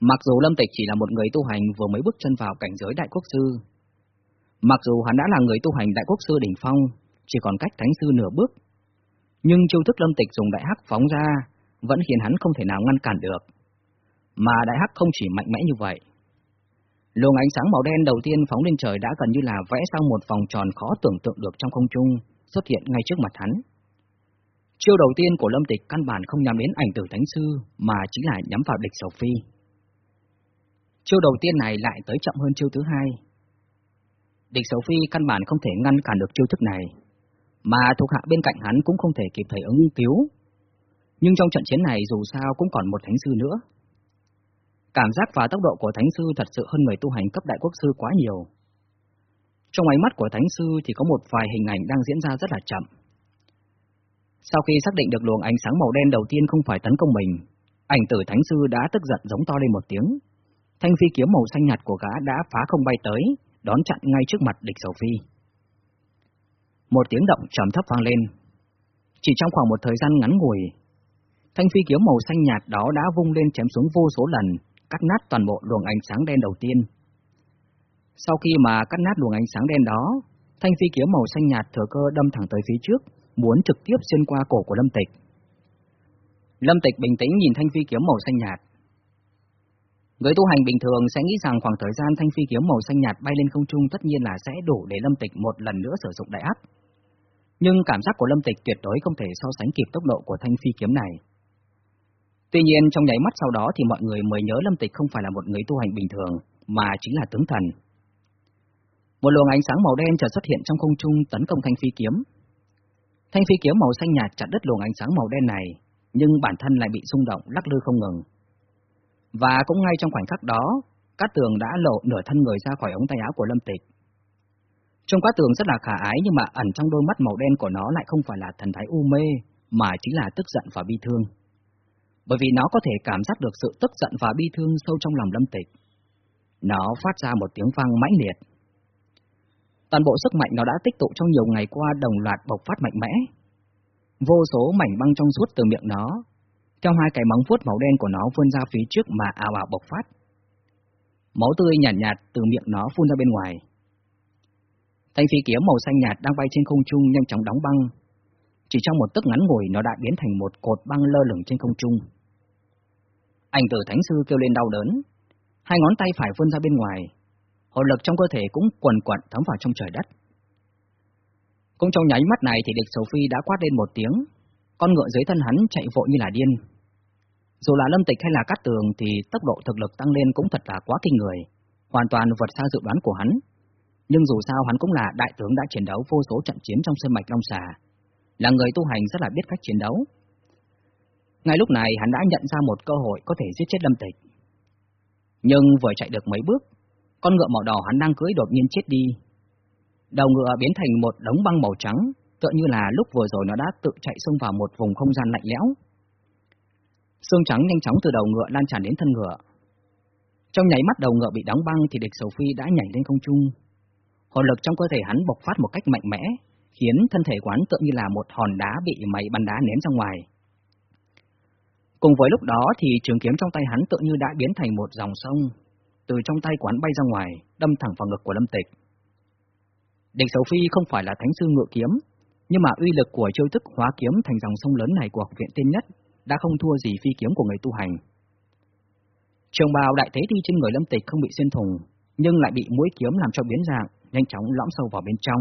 Mặc dù Lâm Tịch chỉ là một người tu hành vừa mới bước chân vào cảnh giới đại quốc sư, mặc dù hắn đã là người tu hành đại quốc sư đỉnh phong, chỉ còn cách thánh sư nửa bước, nhưng chiêu thức Lâm Tịch dùng đại hắc phóng ra vẫn khiến hắn không thể nào ngăn cản được. Mà đại hắc không chỉ mạnh mẽ như vậy. Luồng ánh sáng màu đen đầu tiên phóng lên trời đã gần như là vẽ sang một vòng tròn khó tưởng tượng được trong không trung, xuất hiện ngay trước mặt hắn. Chiêu đầu tiên của Lâm Tịch căn bản không nhắm đến ảnh tử thánh sư, mà chính là nhắm vào địch Sầu Phi. Chiêu đầu tiên này lại tới chậm hơn chiêu thứ hai. Địch Sầu Phi căn bản không thể ngăn cản được chiêu thức này, mà thuộc hạ bên cạnh hắn cũng không thể kịp thời ứng cứu, nhưng trong trận chiến này dù sao cũng còn một thánh sư nữa. Cảm giác và tốc độ của thánh sư thật sự hơn người tu hành cấp đại quốc sư quá nhiều. Trong ánh mắt của thánh sư thì có một vài hình ảnh đang diễn ra rất là chậm. Sau khi xác định được luồng ánh sáng màu đen đầu tiên không phải tấn công mình, ảnh tử thánh sư đã tức giận giống to lên một tiếng. Thanh phi kiếm màu xanh nhạt của gã đã phá không bay tới, đón chặn ngay trước mặt địch sầu phi. Một tiếng động trầm thấp vang lên. Chỉ trong khoảng một thời gian ngắn ngủi, Thanh phi kiếm màu xanh nhạt đó đã vung lên chém xuống vô số lần, cắt nát toàn bộ luồng ánh sáng đen đầu tiên. Sau khi mà cắt nát luồng ánh sáng đen đó, thanh phi kiếm màu xanh nhạt thừa cơ đâm thẳng tới phía trước, muốn trực tiếp xuyên qua cổ của Lâm Tịch. Lâm Tịch bình tĩnh nhìn thanh phi kiếm màu xanh nhạt. Người tu hành bình thường sẽ nghĩ rằng khoảng thời gian thanh phi kiếm màu xanh nhạt bay lên không trung tất nhiên là sẽ đủ để Lâm Tịch một lần nữa sử dụng đại áp. Nhưng cảm giác của Lâm Tịch tuyệt đối không thể so sánh kịp tốc độ của thanh phi kiếm này. Tuy nhiên trong nháy mắt sau đó thì mọi người mới nhớ Lâm Tịch không phải là một người tu hành bình thường, mà chính là tướng thần. Một luồng ánh sáng màu đen chợt xuất hiện trong không trung tấn công thanh phi kiếm. Thanh phi kiếm màu xanh nhạt chặt đứt luồng ánh sáng màu đen này, nhưng bản thân lại bị rung động lắc lư không ngừng. Và cũng ngay trong khoảnh khắc đó, Cát Tường đã lộ nửa thân người ra khỏi ống tay áo của Lâm Tịch. Trông Cát Tường rất là khả ái nhưng mà ẩn trong đôi mắt màu đen của nó lại không phải là thần thái u mê, mà chính là tức giận và bi thương. Bởi vì nó có thể cảm giác được sự tức giận và bi thương sâu trong lòng Lâm Tịch. Nó phát ra một tiếng vang mãnh liệt. Toàn bộ sức mạnh nó đã tích tụ trong nhiều ngày qua đồng loạt bộc phát mạnh mẽ. Vô số mảnh băng trong suốt từ miệng nó, theo hai cái móng vuốt màu đen của nó vươn ra phía trước mà ào ào bộc phát. Máu tươi nhạt nhạt từ miệng nó phun ra bên ngoài. Thanh phi kiếm màu xanh nhạt đang bay trên không trung nhanh chóng đóng băng. Chỉ trong một tức ngắn ngủi nó đã biến thành một cột băng lơ lửng trên không trung. Anh tử thánh sư kêu lên đau đớn, hai ngón tay phải vươn ra bên ngoài, hồn lực trong cơ thể cũng quần quẩn thấm vào trong trời đất. Cũng trong nháy mắt này thì địch sầu phi đã quát lên một tiếng, con ngựa dưới thân hắn chạy vội như là điên. Dù là lâm tịch hay là cát tường thì tốc độ thực lực tăng lên cũng thật là quá kinh người, hoàn toàn vượt xa dự đoán của hắn. Nhưng dù sao hắn cũng là đại tướng đã chiến đấu vô số trận chiến trong sơn mạch Long Xà, là người tu hành rất là biết cách chiến đấu. Ngay lúc này hắn đã nhận ra một cơ hội có thể giết chết lâm tịch. Nhưng vừa chạy được mấy bước, con ngựa màu đỏ hắn đang cưỡi đột nhiên chết đi. Đầu ngựa biến thành một đống băng màu trắng, tựa như là lúc vừa rồi nó đã tự chạy xông vào một vùng không gian lạnh lẽo. Xương trắng nhanh chóng từ đầu ngựa lan tràn đến thân ngựa. Trong nháy mắt đầu ngựa bị đóng băng thì địch Sầu Phi đã nhảy lên không trung. Hồn lực trong cơ thể hắn bộc phát một cách mạnh mẽ, khiến thân thể quán tượng như là một hòn đá bị máy bắn đá ném ra ngoài. Cùng với lúc đó thì trường kiếm trong tay hắn tự như đã biến thành một dòng sông, từ trong tay quán bay ra ngoài, đâm thẳng vào ngực của Lâm Tịch. Địch Sầu Phi không phải là thánh sư ngựa kiếm, nhưng mà uy lực của chiêu thức hóa kiếm thành dòng sông lớn này của học viện tiên nhất đã không thua gì phi kiếm của người tu hành. Trường bào đại thế thi trên người Lâm Tịch không bị xuyên thủng, nhưng lại bị mũi kiếm làm cho biến dạng, nhanh chóng lõm sâu vào bên trong.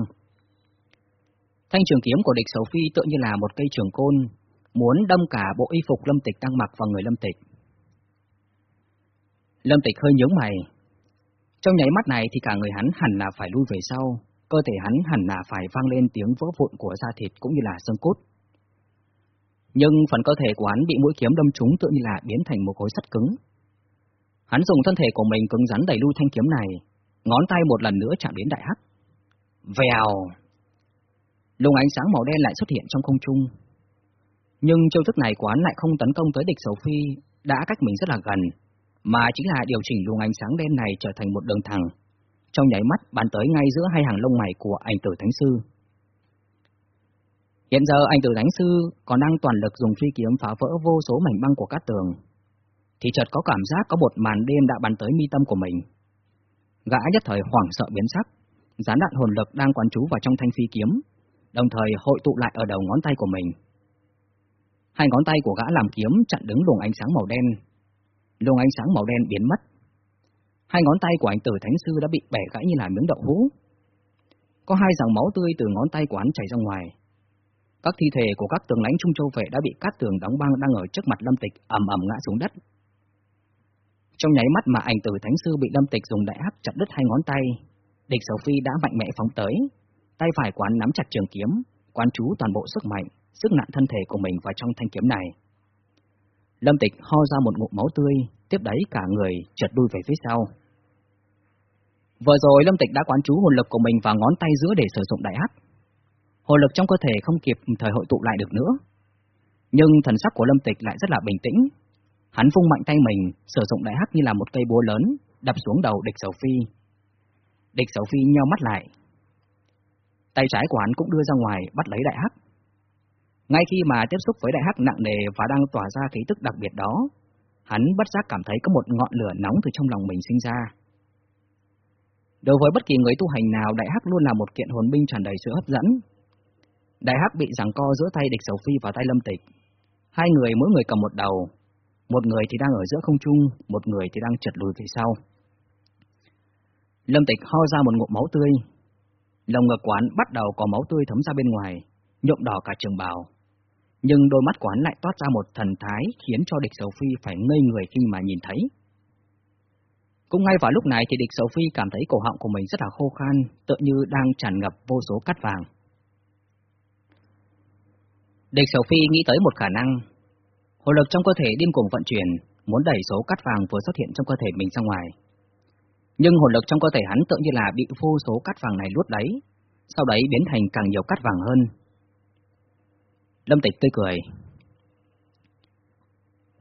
Thanh trường kiếm của địch Sầu Phi tựa như là một cây trường côn, muốn đâm cả bộ y phục Lâm Tịch đang mặc vào người Lâm Tịch. Lâm Tịch hơi nhướng mày. Trong nháy mắt này thì cả người hắn hẳn là phải lui về sau, cơ thể hắn hẳn là phải vang lên tiếng vỡ vụn của da thịt cũng như là xương cốt. Nhưng phần cơ thể của hắn bị mũi kiếm đâm trúng tựa như là biến thành một khối sắt cứng. Hắn dùng thân thể của mình cứng rắn đẩy lui thanh kiếm này, ngón tay một lần nữa chạm đến đại hắc. Vèo! Lùng ánh sáng màu đen lại xuất hiện trong không trung. Nhưng chiêu thức này của hắn lại không tấn công tới địch sầu phi, đã cách mình rất là gần, mà chính là điều chỉnh luồng ánh sáng đen này trở thành một đường thẳng, trong nháy mắt bắn tới ngay giữa hai hàng lông mày của ảnh tử thánh sư. Hiện giờ ảnh tử thánh sư còn đang toàn lực dùng phi kiếm phá vỡ vô số mảnh băng của các tường, thì chợt có cảm giác có một màn đêm đã bắn tới mi tâm của mình. Gã nhất thời hoảng sợ biến sắc, gián đạn hồn lực đang quán trú vào trong thanh phi kiếm, đồng thời hội tụ lại ở đầu ngón tay của mình. Hai ngón tay của gã làm kiếm chặn đứng luồng ánh sáng màu đen. Luồng ánh sáng màu đen biến mất. Hai ngón tay của anh tử thánh sư đã bị bẻ gãy như là miếng đậu hũ. Có hai dòng máu tươi từ ngón tay của hắn chảy ra ngoài. Các thi thể của các tường lãnh Trung Châu vệ đã bị cát tường đóng băng đang ở trước mặt Lâm Tịch ầm ầm ngã xuống đất. Trong nháy mắt mà anh tử thánh sư bị Lâm Tịch dùng đại hắc chặt đứt hai ngón tay, địch Sầu Phi đã mạnh mẽ phóng tới, tay phải quán nắm chặt trường kiếm, quán chú toàn bộ sức mạnh, sức nặng thân thể của mình vào trong thanh kiếm này. Lâm Tịch ho ra một ngụm máu tươi, tiếp đấy cả người trượt đuôi về phía sau. Vừa rồi Lâm Tịch đã quán chú hồn lực của mình vào ngón tay giữa để sử dụng đại hắc. Hồn lực trong cơ thể không kịp thời hội tụ lại được nữa. Nhưng thần sắc của Lâm Tịch lại rất là bình tĩnh. Hắn vung mạnh tay mình, sử dụng đại hắc như là một cây búa lớn, đập xuống đầu địch Sầu Phi. Địch Sầu Phi nheo mắt lại. Tay trái của hắn cũng đưa ra ngoài bắt lấy đại hắc. Ngay khi mà tiếp xúc với đại hắc nặng nề và đang tỏa ra khí tức đặc biệt đó, hắn bất giác cảm thấy có một ngọn lửa nóng từ trong lòng mình sinh ra. Đối với bất kỳ người tu hành nào, đại hắc luôn là một kiện hồn binh tràn đầy sự hấp dẫn. Đại hắc bị giằng co giữa tay địch sầu phi và tay lâm tịch. Hai người mỗi người cầm một đầu, một người thì đang ở giữa không trung, một người thì đang chật lùi về sau. Lâm tịch ho ra một ngụm máu tươi. Lồng ngực quán bắt đầu có máu tươi thấm ra bên ngoài, nhuộm đỏ cả trường bào. Nhưng đôi mắt quán lại toát ra một thần thái khiến cho địch sầu phi phải ngây người khi mà nhìn thấy. Cũng ngay vào lúc này thì địch sầu phi cảm thấy cổ họng của mình rất là khô khan, tựa như đang tràn ngập vô số cát vàng. Địch sầu phi nghĩ tới một khả năng. Hồ lực trong cơ thể điên cuồng vận chuyển, muốn đẩy số cát vàng vừa xuất hiện trong cơ thể mình ra ngoài. Nhưng hồn lực trong cơ thể hắn tự như là bị vô số cát vàng này luốt lấy, sau đấy biến thành càng nhiều cát vàng hơn. Lâm Tịch tươi cười.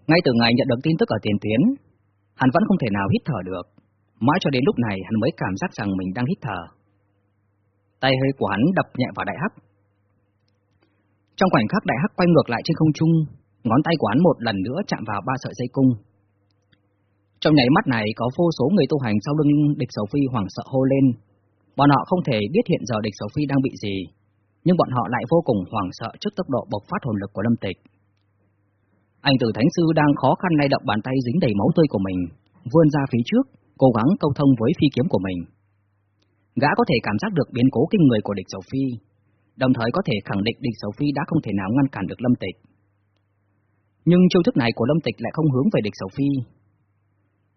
Ngay từ ngày nhận được tin tức ở tiền tuyến, hắn vẫn không thể nào hít thở được. Mãi cho đến lúc này hắn mới cảm giác rằng mình đang hít thở. Tay hơi của hắn đập nhẹ vào đại hắc. Trong khoảnh khắc đại hắc quay ngược lại trên không trung, ngón tay của hắn một lần nữa chạm vào ba sợi dây cung. Trong nháy mắt này có vô số người tu hành sau lưng địch Sầu Phi hoảng sợ hô lên. Bọn họ không thể biết hiện giờ địch Sầu Phi đang bị gì, nhưng bọn họ lại vô cùng hoảng sợ trước tốc độ bộc phát hồn lực của Lâm Tịch. Anh Tử Thánh Sư đang khó khăn lay động bàn tay dính đầy máu tươi của mình, vươn ra phía trước, cố gắng câu thông với phi kiếm của mình. Gã có thể cảm giác được biến cố kinh người của địch Sầu Phi, đồng thời có thể khẳng định địch Sầu Phi đã không thể nào ngăn cản được Lâm Tịch. Nhưng chiêu thức này của Lâm Tịch lại không hướng về địch Sầu Phi.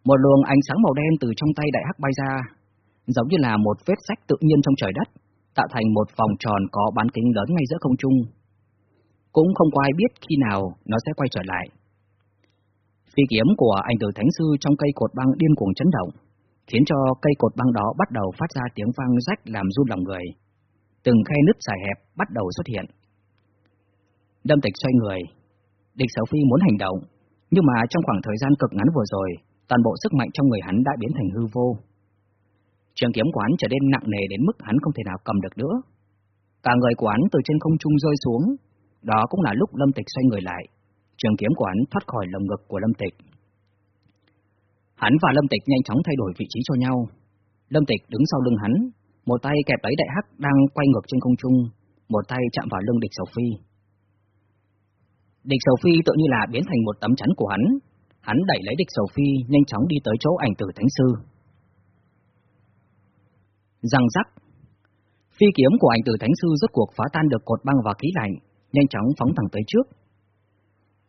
Một luồng ánh sáng màu đen từ trong tay đại hắc bay ra, giống như là một vết rách tự nhiên trong trời đất, tạo thành một vòng tròn có bán kính lớn ngay giữa không trung. Cũng không có ai biết khi nào nó sẽ quay trở lại. Phi kiếm của anh tử Thánh Sư trong cây cột băng điên cuồng chấn động, khiến cho cây cột băng đó bắt đầu phát ra tiếng vang rách làm run lòng người. Từng khe nứt dài hẹp bắt đầu xuất hiện. Đâm tịch xoay người. Địch Sở Phi muốn hành động, nhưng mà trong khoảng thời gian cực ngắn vừa rồi, toàn bộ sức mạnh trong người hắn đã biến thành hư vô. Trường kiếm quán trở nên nặng nề đến mức hắn không thể nào cầm được nữa. Cả người quán từ trên không trung rơi xuống, đó cũng là lúc Lâm Tịch xoay người lại, trường kiếm quán thoát khỏi lồng ngực của Lâm Tịch. Hắn và Lâm Tịch nhanh chóng thay đổi vị trí cho nhau. Lâm Tịch đứng sau lưng hắn, một tay kẹp lấy đại hắc đang quay ngược trên không trung, một tay chạm vào lưng địch Sầu Phi. Địch Sầu Phi tự như là biến thành một tấm chắn của hắn, hắn đẩy lấy địch Sầu Phi nhanh chóng đi tới chỗ ảnh tử Thánh Sư. Răng rắc. Phi kiếm của ảnh tử Thánh Sư rốt cuộc phá tan được cột băng và khí lạnh, nhanh chóng phóng thẳng tới trước.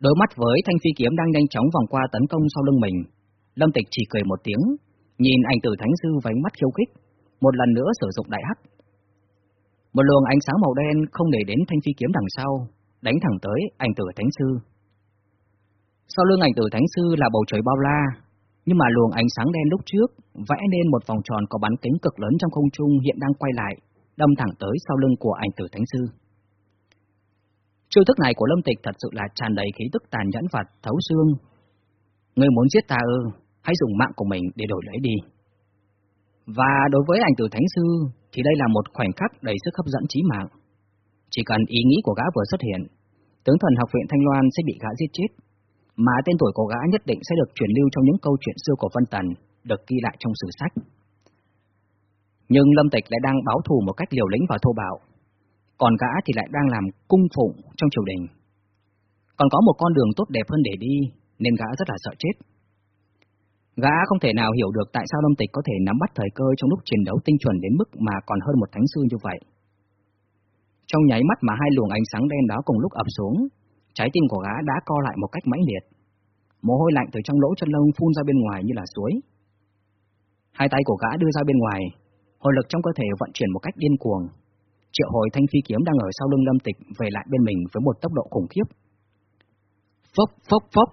Đối mắt với thanh phi kiếm đang nhanh chóng vòng qua tấn công sau lưng mình, Lâm Tịch chỉ cười một tiếng, nhìn ảnh tử Thánh Sư với mắt khiêu khích, một lần nữa sử dụng đại hắc. Một luồng ánh sáng màu đen không để đến thanh phi kiếm đằng sau, đánh thẳng tới ảnh tử Thánh Sư. Sau lưng ảnh tử Thánh Sư là bầu trời bao la, nhưng mà luồng ánh sáng đen lúc trước vẽ nên một vòng tròn có bán kính cực lớn trong không trung hiện đang quay lại, đâm thẳng tới sau lưng của ảnh tử Thánh Sư. Chiêu thức này của Lâm Tịch thật sự là tràn đầy khí tức tàn nhẫn và thấu xương. Ngươi muốn giết ta ư, hãy dùng mạng của mình để đổi lấy đi. Và đối với ảnh tử Thánh Sư thì đây là một khoảnh khắc đầy sức hấp dẫn chí mạng. Chỉ cần ý nghĩ của gã vừa xuất hiện, tướng thần học viện Thanh Loan sẽ bị gã giết chết mà tên tuổi của gã nhất định sẽ được truyền lưu trong những câu chuyện xưa của Vân Tần, được ghi lại trong sử sách. Nhưng Lâm Tịch lại đang báo thù một cách liều lĩnh và thô bạo, còn gã thì lại đang làm cung phụng trong triều đình. Còn có một con đường tốt đẹp hơn để đi, nên gã rất là sợ chết. Gã không thể nào hiểu được tại sao Lâm Tịch có thể nắm bắt thời cơ trong lúc chiến đấu tinh chuẩn đến mức mà còn hơn một thánh sư như vậy. Trong nháy mắt mà hai luồng ánh sáng đen đó cùng lúc ập xuống, Trái tim của gã đã co lại một cách mãnh liệt. Mồ hôi lạnh từ trong lỗ chân lông phun ra bên ngoài như là suối. Hai tay của gã đưa ra bên ngoài, hồn lực trong cơ thể vận chuyển một cách điên cuồng. Triệu hồi thanh phi kiếm đang ở sau lưng lâm tịch về lại bên mình với một tốc độ khủng khiếp. Phốc phốc phốc.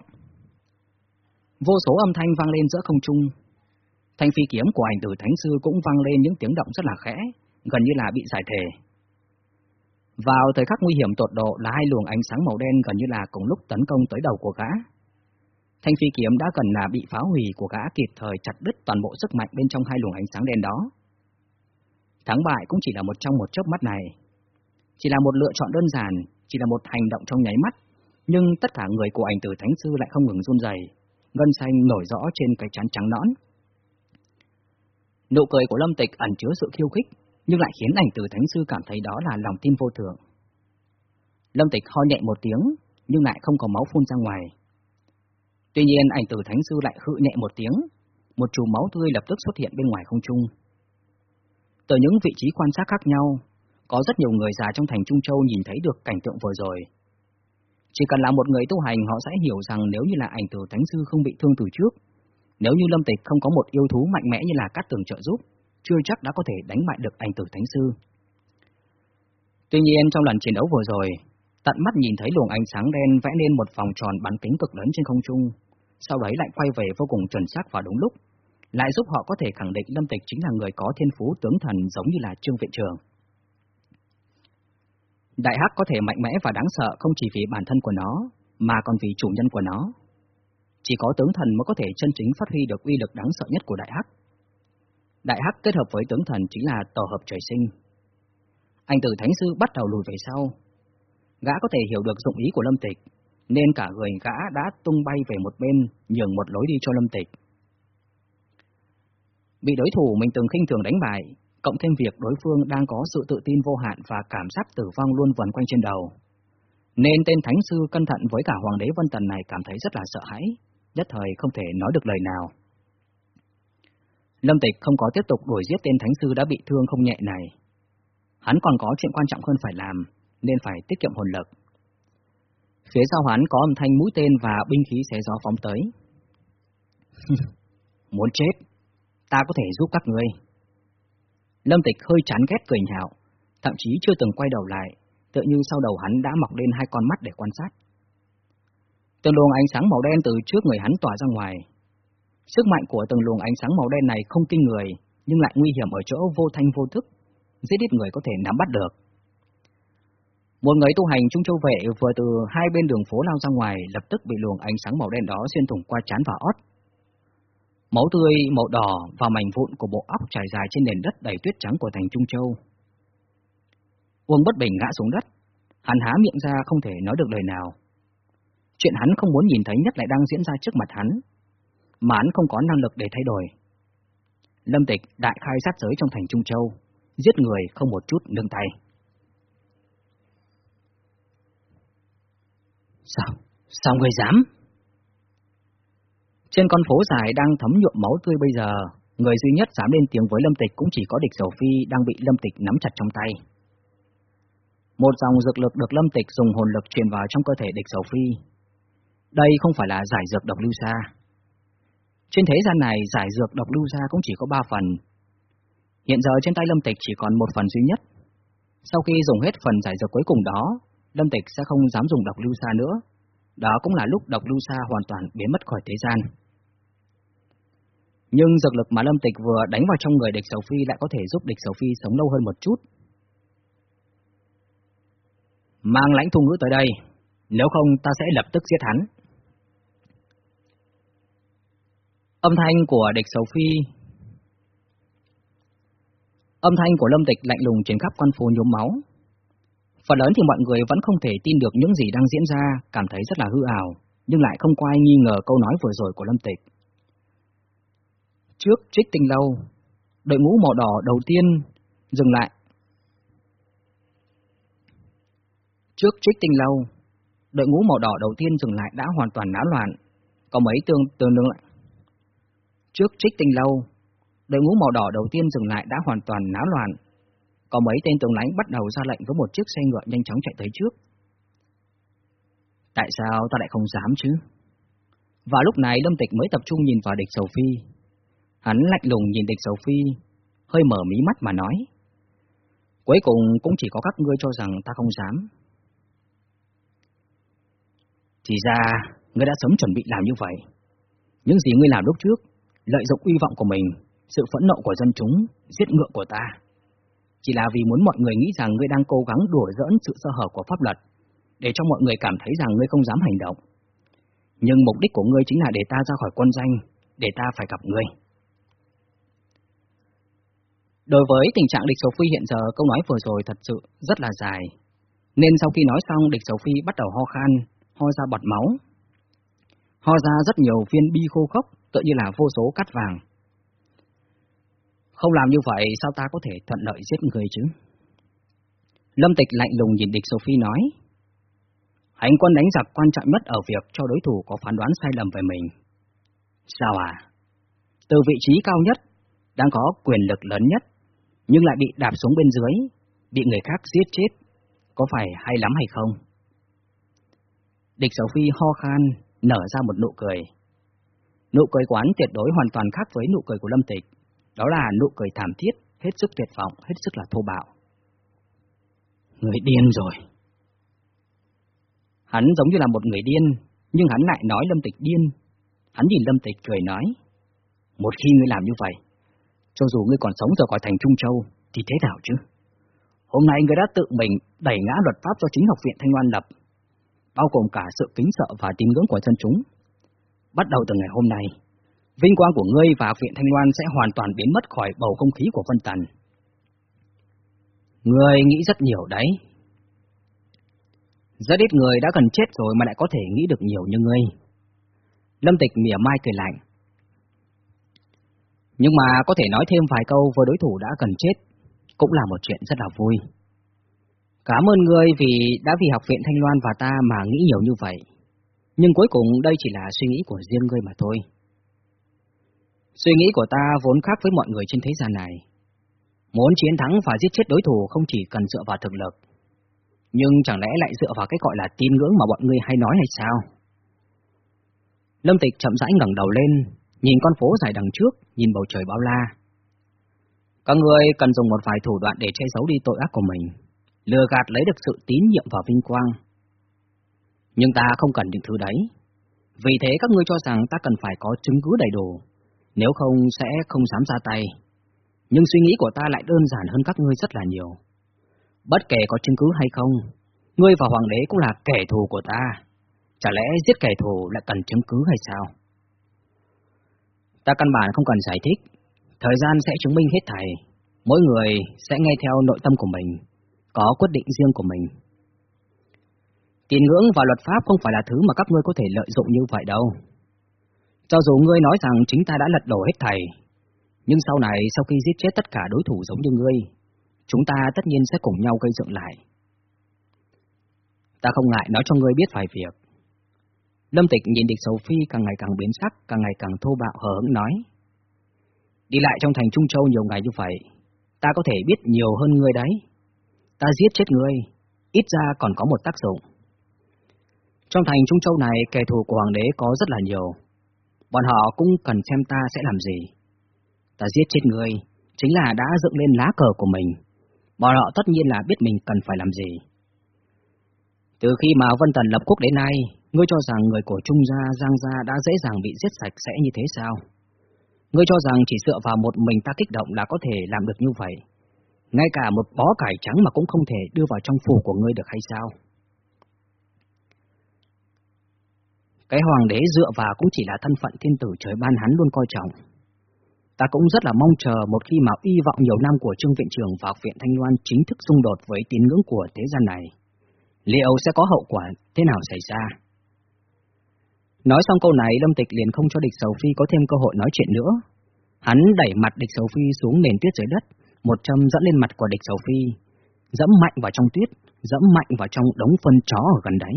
Vô số âm thanh vang lên giữa không trung. Thanh phi kiếm của ảnh tử thánh sư cũng vang lên những tiếng động rất là khẽ, gần như là bị giải thể. Vào thời khắc nguy hiểm tột độ là hai luồng ánh sáng màu đen gần như là cùng lúc tấn công tới đầu của gã. Thanh phi kiếm đã gần là bị phá hủy của gã kịp thời chặt đứt toàn bộ sức mạnh bên trong hai luồng ánh sáng đen đó. Thắng bại cũng chỉ là một trong một chớp mắt này. Chỉ là một lựa chọn đơn giản, chỉ là một hành động trong nháy mắt, nhưng tất cả người của ảnh tử thánh sư lại không ngừng run rẩy, gân xanh nổi rõ trên cái trán trắng nõn. Nụ cười của Lâm Tịch ẩn chứa sự khiêu khích, nhưng lại khiến ảnh tử thánh sư cảm thấy đó là lòng tin vô thượng. Lâm Tịch ho nhẹ một tiếng, nhưng lại không có máu phun ra ngoài. Tuy nhiên ảnh tử thánh sư lại hự nhẹ một tiếng, một chùm máu tươi lập tức xuất hiện bên ngoài không trung. Từ những vị trí quan sát khác nhau, có rất nhiều người già trong thành Trung Châu nhìn thấy được cảnh tượng vừa rồi. Chỉ cần là một người tu hành họ sẽ hiểu rằng nếu như là ảnh tử thánh sư không bị thương từ trước, nếu như Lâm Tịch không có một yêu thú mạnh mẽ như là cát tường trợ giúp, chưa chắc đã có thể đánh bại được ảnh tử thánh sư. Tuy nhiên trong lần chiến đấu vừa rồi, tận mắt nhìn thấy luồng ánh sáng đen vẽ nên một vòng tròn bán kính cực lớn trên không trung, sau đấy lại quay về vô cùng chuẩn xác và đúng lúc, lại giúp họ có thể khẳng định Lâm Tịch chính là người có thiên phú tướng thần giống như là Trương Viện Trường. Đại Hắc có thể mạnh mẽ và đáng sợ không chỉ vì bản thân của nó, mà còn vì chủ nhân của nó. Chỉ có tướng thần mới có thể chân chính phát huy được uy lực đáng sợ nhất của Đại Hắc. Đại Hắc kết hợp với tướng thần chính là tổ hợp trời sinh. Anh tử Thánh Sư bắt đầu lùi về sau. Gã có thể hiểu được dụng ý của Lâm Tịch, nên cả người gã đã tung bay về một bên, nhường một lối đi cho Lâm Tịch. Bị đối thủ mình từng khinh thường đánh bại, cộng thêm việc đối phương đang có sự tự tin vô hạn và cảm giác tử vong luôn vần quanh trên đầu. Nên tên Thánh Sư cẩn thận với cả Hoàng đế Vân Tần này cảm thấy rất là sợ hãi, nhất thời không thể nói được lời nào. Lâm Tịch không có tiếp tục đuổi giết tên Thánh Sư đã bị thương không nhẹ này. Hắn còn có chuyện quan trọng hơn phải làm, nên phải tiết kiệm hồn lực. Phía sau hắn có âm thanh mũi tên và binh khí xé gió phóng tới. Muốn chết, ta có thể giúp các ngươi. Lâm Tịch hơi chán ghét cười nhạo, thậm chí chưa từng quay đầu lại, tựa như sau đầu hắn đã mọc lên hai con mắt để quan sát. Từng luồng ánh sáng màu đen từ trước người hắn tỏa ra ngoài. Sức mạnh của từng luồng ánh sáng màu đen này không kinh người, nhưng lại nguy hiểm ở chỗ vô thanh vô thức, dễ ít người có thể nắm bắt được. Một người tu hành trung châu vệ vừa từ hai bên đường phố lao ra ngoài, lập tức bị luồng ánh sáng màu đen đó xuyên thủng qua chán và ót. Máu tươi, màu đỏ và mảnh vụn của bộ óc trải dài trên nền đất đầy tuyết trắng của thành Trung Châu. Uông bất bình ngã xuống đất, hắn há miệng ra không thể nói được lời nào. Chuyện hắn không muốn nhìn thấy nhất lại đang diễn ra trước mặt hắn, mà hắn không có năng lực để thay đổi. Lâm Tịch đại khai sát giới trong thành Trung Châu, giết người không một chút nương tay. Sao? Sao người dám? Trên con phố dài đang thấm nhuộm máu tươi bây giờ, người duy nhất dám lên tiếng với Lâm Tịch cũng chỉ có địch Sầu Phi đang bị Lâm Tịch nắm chặt trong tay. Một dòng dược lực được Lâm Tịch dùng hồn lực truyền vào trong cơ thể địch Sầu Phi. Đây không phải là giải dược độc lưu xa. Trên thế gian này, giải dược độc lưu ra cũng chỉ có ba phần. Hiện giờ trên tay Lâm Tịch chỉ còn một phần duy nhất. Sau khi dùng hết phần giải dược cuối cùng đó, Lâm Tịch sẽ không dám dùng độc lưu xa nữa. Đó cũng là lúc độc lưu xa hoàn toàn biến mất khỏi thế gian. Nhưng dược lực mà Lâm Tịch vừa đánh vào trong người địch Sầu Phi lại có thể giúp địch Sầu Phi sống lâu hơn một chút. Mang lãnh thu ngữ tới đây, nếu không ta sẽ lập tức giết hắn. Âm thanh của địch Sầu Phi Âm thanh của Lâm Tịch lạnh lùng trên khắp con phố nhuốm máu, Phần lớn thì mọi người vẫn không thể tin được những gì đang diễn ra, cảm thấy rất là hư ảo, nhưng lại không có ai nghi ngờ câu nói vừa rồi của Lâm Tịch. Trước trích tinh lâu, đội ngũ màu đỏ đầu tiên dừng lại. Trước trích tinh lâu, đội ngũ màu đỏ đầu tiên dừng lại đã hoàn toàn náo loạn, có mấy tương tương đương lại. Trước trích tinh lâu, đội ngũ màu đỏ đầu tiên dừng lại đã hoàn toàn náo loạn, có mấy tên tướng lãnh bắt đầu ra lệnh với một chiếc xe ngựa nhanh chóng chạy tới trước. Tại sao ta lại không dám chứ? Và lúc này Lâm Tịch mới tập trung nhìn vào địch Sầu Phi. Hắn lạnh lùng nhìn địch Sầu Phi, hơi mở mí mắt mà nói. Cuối cùng cũng chỉ có các ngươi cho rằng ta không dám. Thì ra, ngươi đã sớm chuẩn bị làm như vậy. Những gì ngươi làm lúc trước, lợi dụng uy vọng của mình, sự phẫn nộ của dân chúng, giết ngựa của ta, chỉ là vì muốn mọi người nghĩ rằng ngươi đang cố gắng đùa dỡn sự sơ hở của pháp luật, để cho mọi người cảm thấy rằng ngươi không dám hành động. Nhưng mục đích của ngươi chính là để ta ra khỏi quân danh, để ta phải gặp ngươi. Đối với tình trạng địch Sầu Phi hiện giờ, câu nói vừa rồi thật sự rất là dài. Nên sau khi nói xong, địch Sầu Phi bắt đầu ho khan, ho ra bọt máu. Ho ra rất nhiều viên bi khô khốc, tự như là vô số cát vàng. Không làm như vậy sao ta có thể thuận lợi giết người chứ? Lâm Tịch lạnh lùng nhìn địch Sophie nói. Hành quân đánh giặc quan trọng nhất ở việc cho đối thủ có phán đoán sai lầm về mình. Sao à? Từ vị trí cao nhất, đang có quyền lực lớn nhất, nhưng lại bị đạp xuống bên dưới, bị người khác giết chết, có phải hay lắm hay không? Địch Sophie ho khan, nở ra một nụ cười. Nụ cười quán tuyệt đối hoàn toàn khác với nụ cười của Lâm Tịch. Đó là nụ cười thảm thiết, hết sức tuyệt vọng, hết sức là thô bạo. Người điên rồi. Hắn giống như là một người điên, nhưng hắn lại nói Lâm Tịch điên. Hắn nhìn Lâm Tịch cười nói, Một khi ngươi làm như vậy, cho dù ngươi còn sống rồi khỏi thành Trung Châu, thì thế nào chứ? Hôm nay ngươi đã tự mình đẩy ngã luật pháp do chính học viện Thanh Loan lập, bao gồm cả sự kính sợ và tín ngưỡng của dân chúng. Bắt đầu từ ngày hôm nay, vinh quang của ngươi và viện Thanh Loan sẽ hoàn toàn biến mất khỏi bầu không khí của Vân Tần. Ngươi nghĩ rất nhiều đấy. Rất ít người đã gần chết rồi mà lại có thể nghĩ được nhiều như ngươi. Lâm Tịch mỉa mai cười lạnh. Nhưng mà có thể nói thêm vài câu với đối thủ đã gần chết, cũng là một chuyện rất là vui. Cảm ơn ngươi vì đã vì học viện Thanh Loan và ta mà nghĩ nhiều như vậy. Nhưng cuối cùng đây chỉ là suy nghĩ của riêng ngươi mà thôi. Suy nghĩ của ta vốn khác với mọi người trên thế gian này. Muốn chiến thắng và giết chết đối thủ không chỉ cần dựa vào thực lực, nhưng chẳng lẽ lại dựa vào cái gọi là tin ngưỡng mà bọn ngươi hay nói hay sao? Lâm Tịch chậm rãi ngẩng đầu lên, nhìn con phố dài đằng trước, nhìn bầu trời bao la. Các người cần dùng một vài thủ đoạn để che giấu đi tội ác của mình, lừa gạt lấy được sự tín nhiệm và vinh quang. Nhưng ta không cần những thứ đấy. Vì thế các ngươi cho rằng ta cần phải có chứng cứ đầy đủ, nếu không sẽ không dám ra tay. Nhưng suy nghĩ của ta lại đơn giản hơn các ngươi rất là nhiều. Bất kể có chứng cứ hay không, ngươi và hoàng đế cũng là kẻ thù của ta. Chả lẽ giết kẻ thù lại cần chứng cứ hay sao? Ta căn bản không cần giải thích, thời gian sẽ chứng minh hết thảy. Mỗi người sẽ nghe theo nội tâm của mình, có quyết định riêng của mình. Tín ngưỡng và luật pháp không phải là thứ mà các ngươi có thể lợi dụng như vậy đâu. Cho dù ngươi nói rằng chính ta đã lật đổ hết thầy, nhưng sau này sau khi giết chết tất cả đối thủ giống như ngươi, chúng ta tất nhiên sẽ cùng nhau gây dựng lại. Ta không ngại nói cho ngươi biết vài việc. Lâm Tịch nhìn địch sầu phi càng ngày càng biến sắc, càng ngày càng thô bạo hờ hững nói. Đi lại trong thành Trung Châu nhiều ngày như vậy, ta có thể biết nhiều hơn ngươi đấy. Ta giết chết ngươi, ít ra còn có một tác dụng. Trong thành Trung Châu này, kẻ thù của Hoàng đế có rất là nhiều. Bọn họ cũng cần xem ta sẽ làm gì. Ta giết chết ngươi, chính là đã dựng lên lá cờ của mình. Bọn họ tất nhiên là biết mình cần phải làm gì. Từ khi mà Vân Tần lập quốc đến nay, ngươi cho rằng người của Trung Gia, Giang Gia đã dễ dàng bị giết sạch sẽ như thế sao? Ngươi cho rằng chỉ dựa vào một mình ta kích động là có thể làm được như vậy. Ngay cả một bó cải trắng mà cũng không thể đưa vào trong phủ của ngươi được hay sao? Cái hoàng đế dựa vào cũng chỉ là thân phận thiên tử trời ban hắn luôn coi trọng. Ta cũng rất là mong chờ một khi mà y vọng nhiều năm của Trương Viện Trường và Học viện Thanh Loan chính thức xung đột với tín ngưỡng của thế gian này. Liệu sẽ có hậu quả thế nào xảy ra? Nói xong câu này, Lâm Tịch liền không cho địch Sầu Phi có thêm cơ hội nói chuyện nữa. Hắn đẩy mặt địch Sầu Phi xuống nền tuyết dưới đất, một châm dẫn lên mặt của địch Sầu Phi, dẫm mạnh vào trong tuyết, dẫm mạnh vào trong đống phân chó ở gần đấy.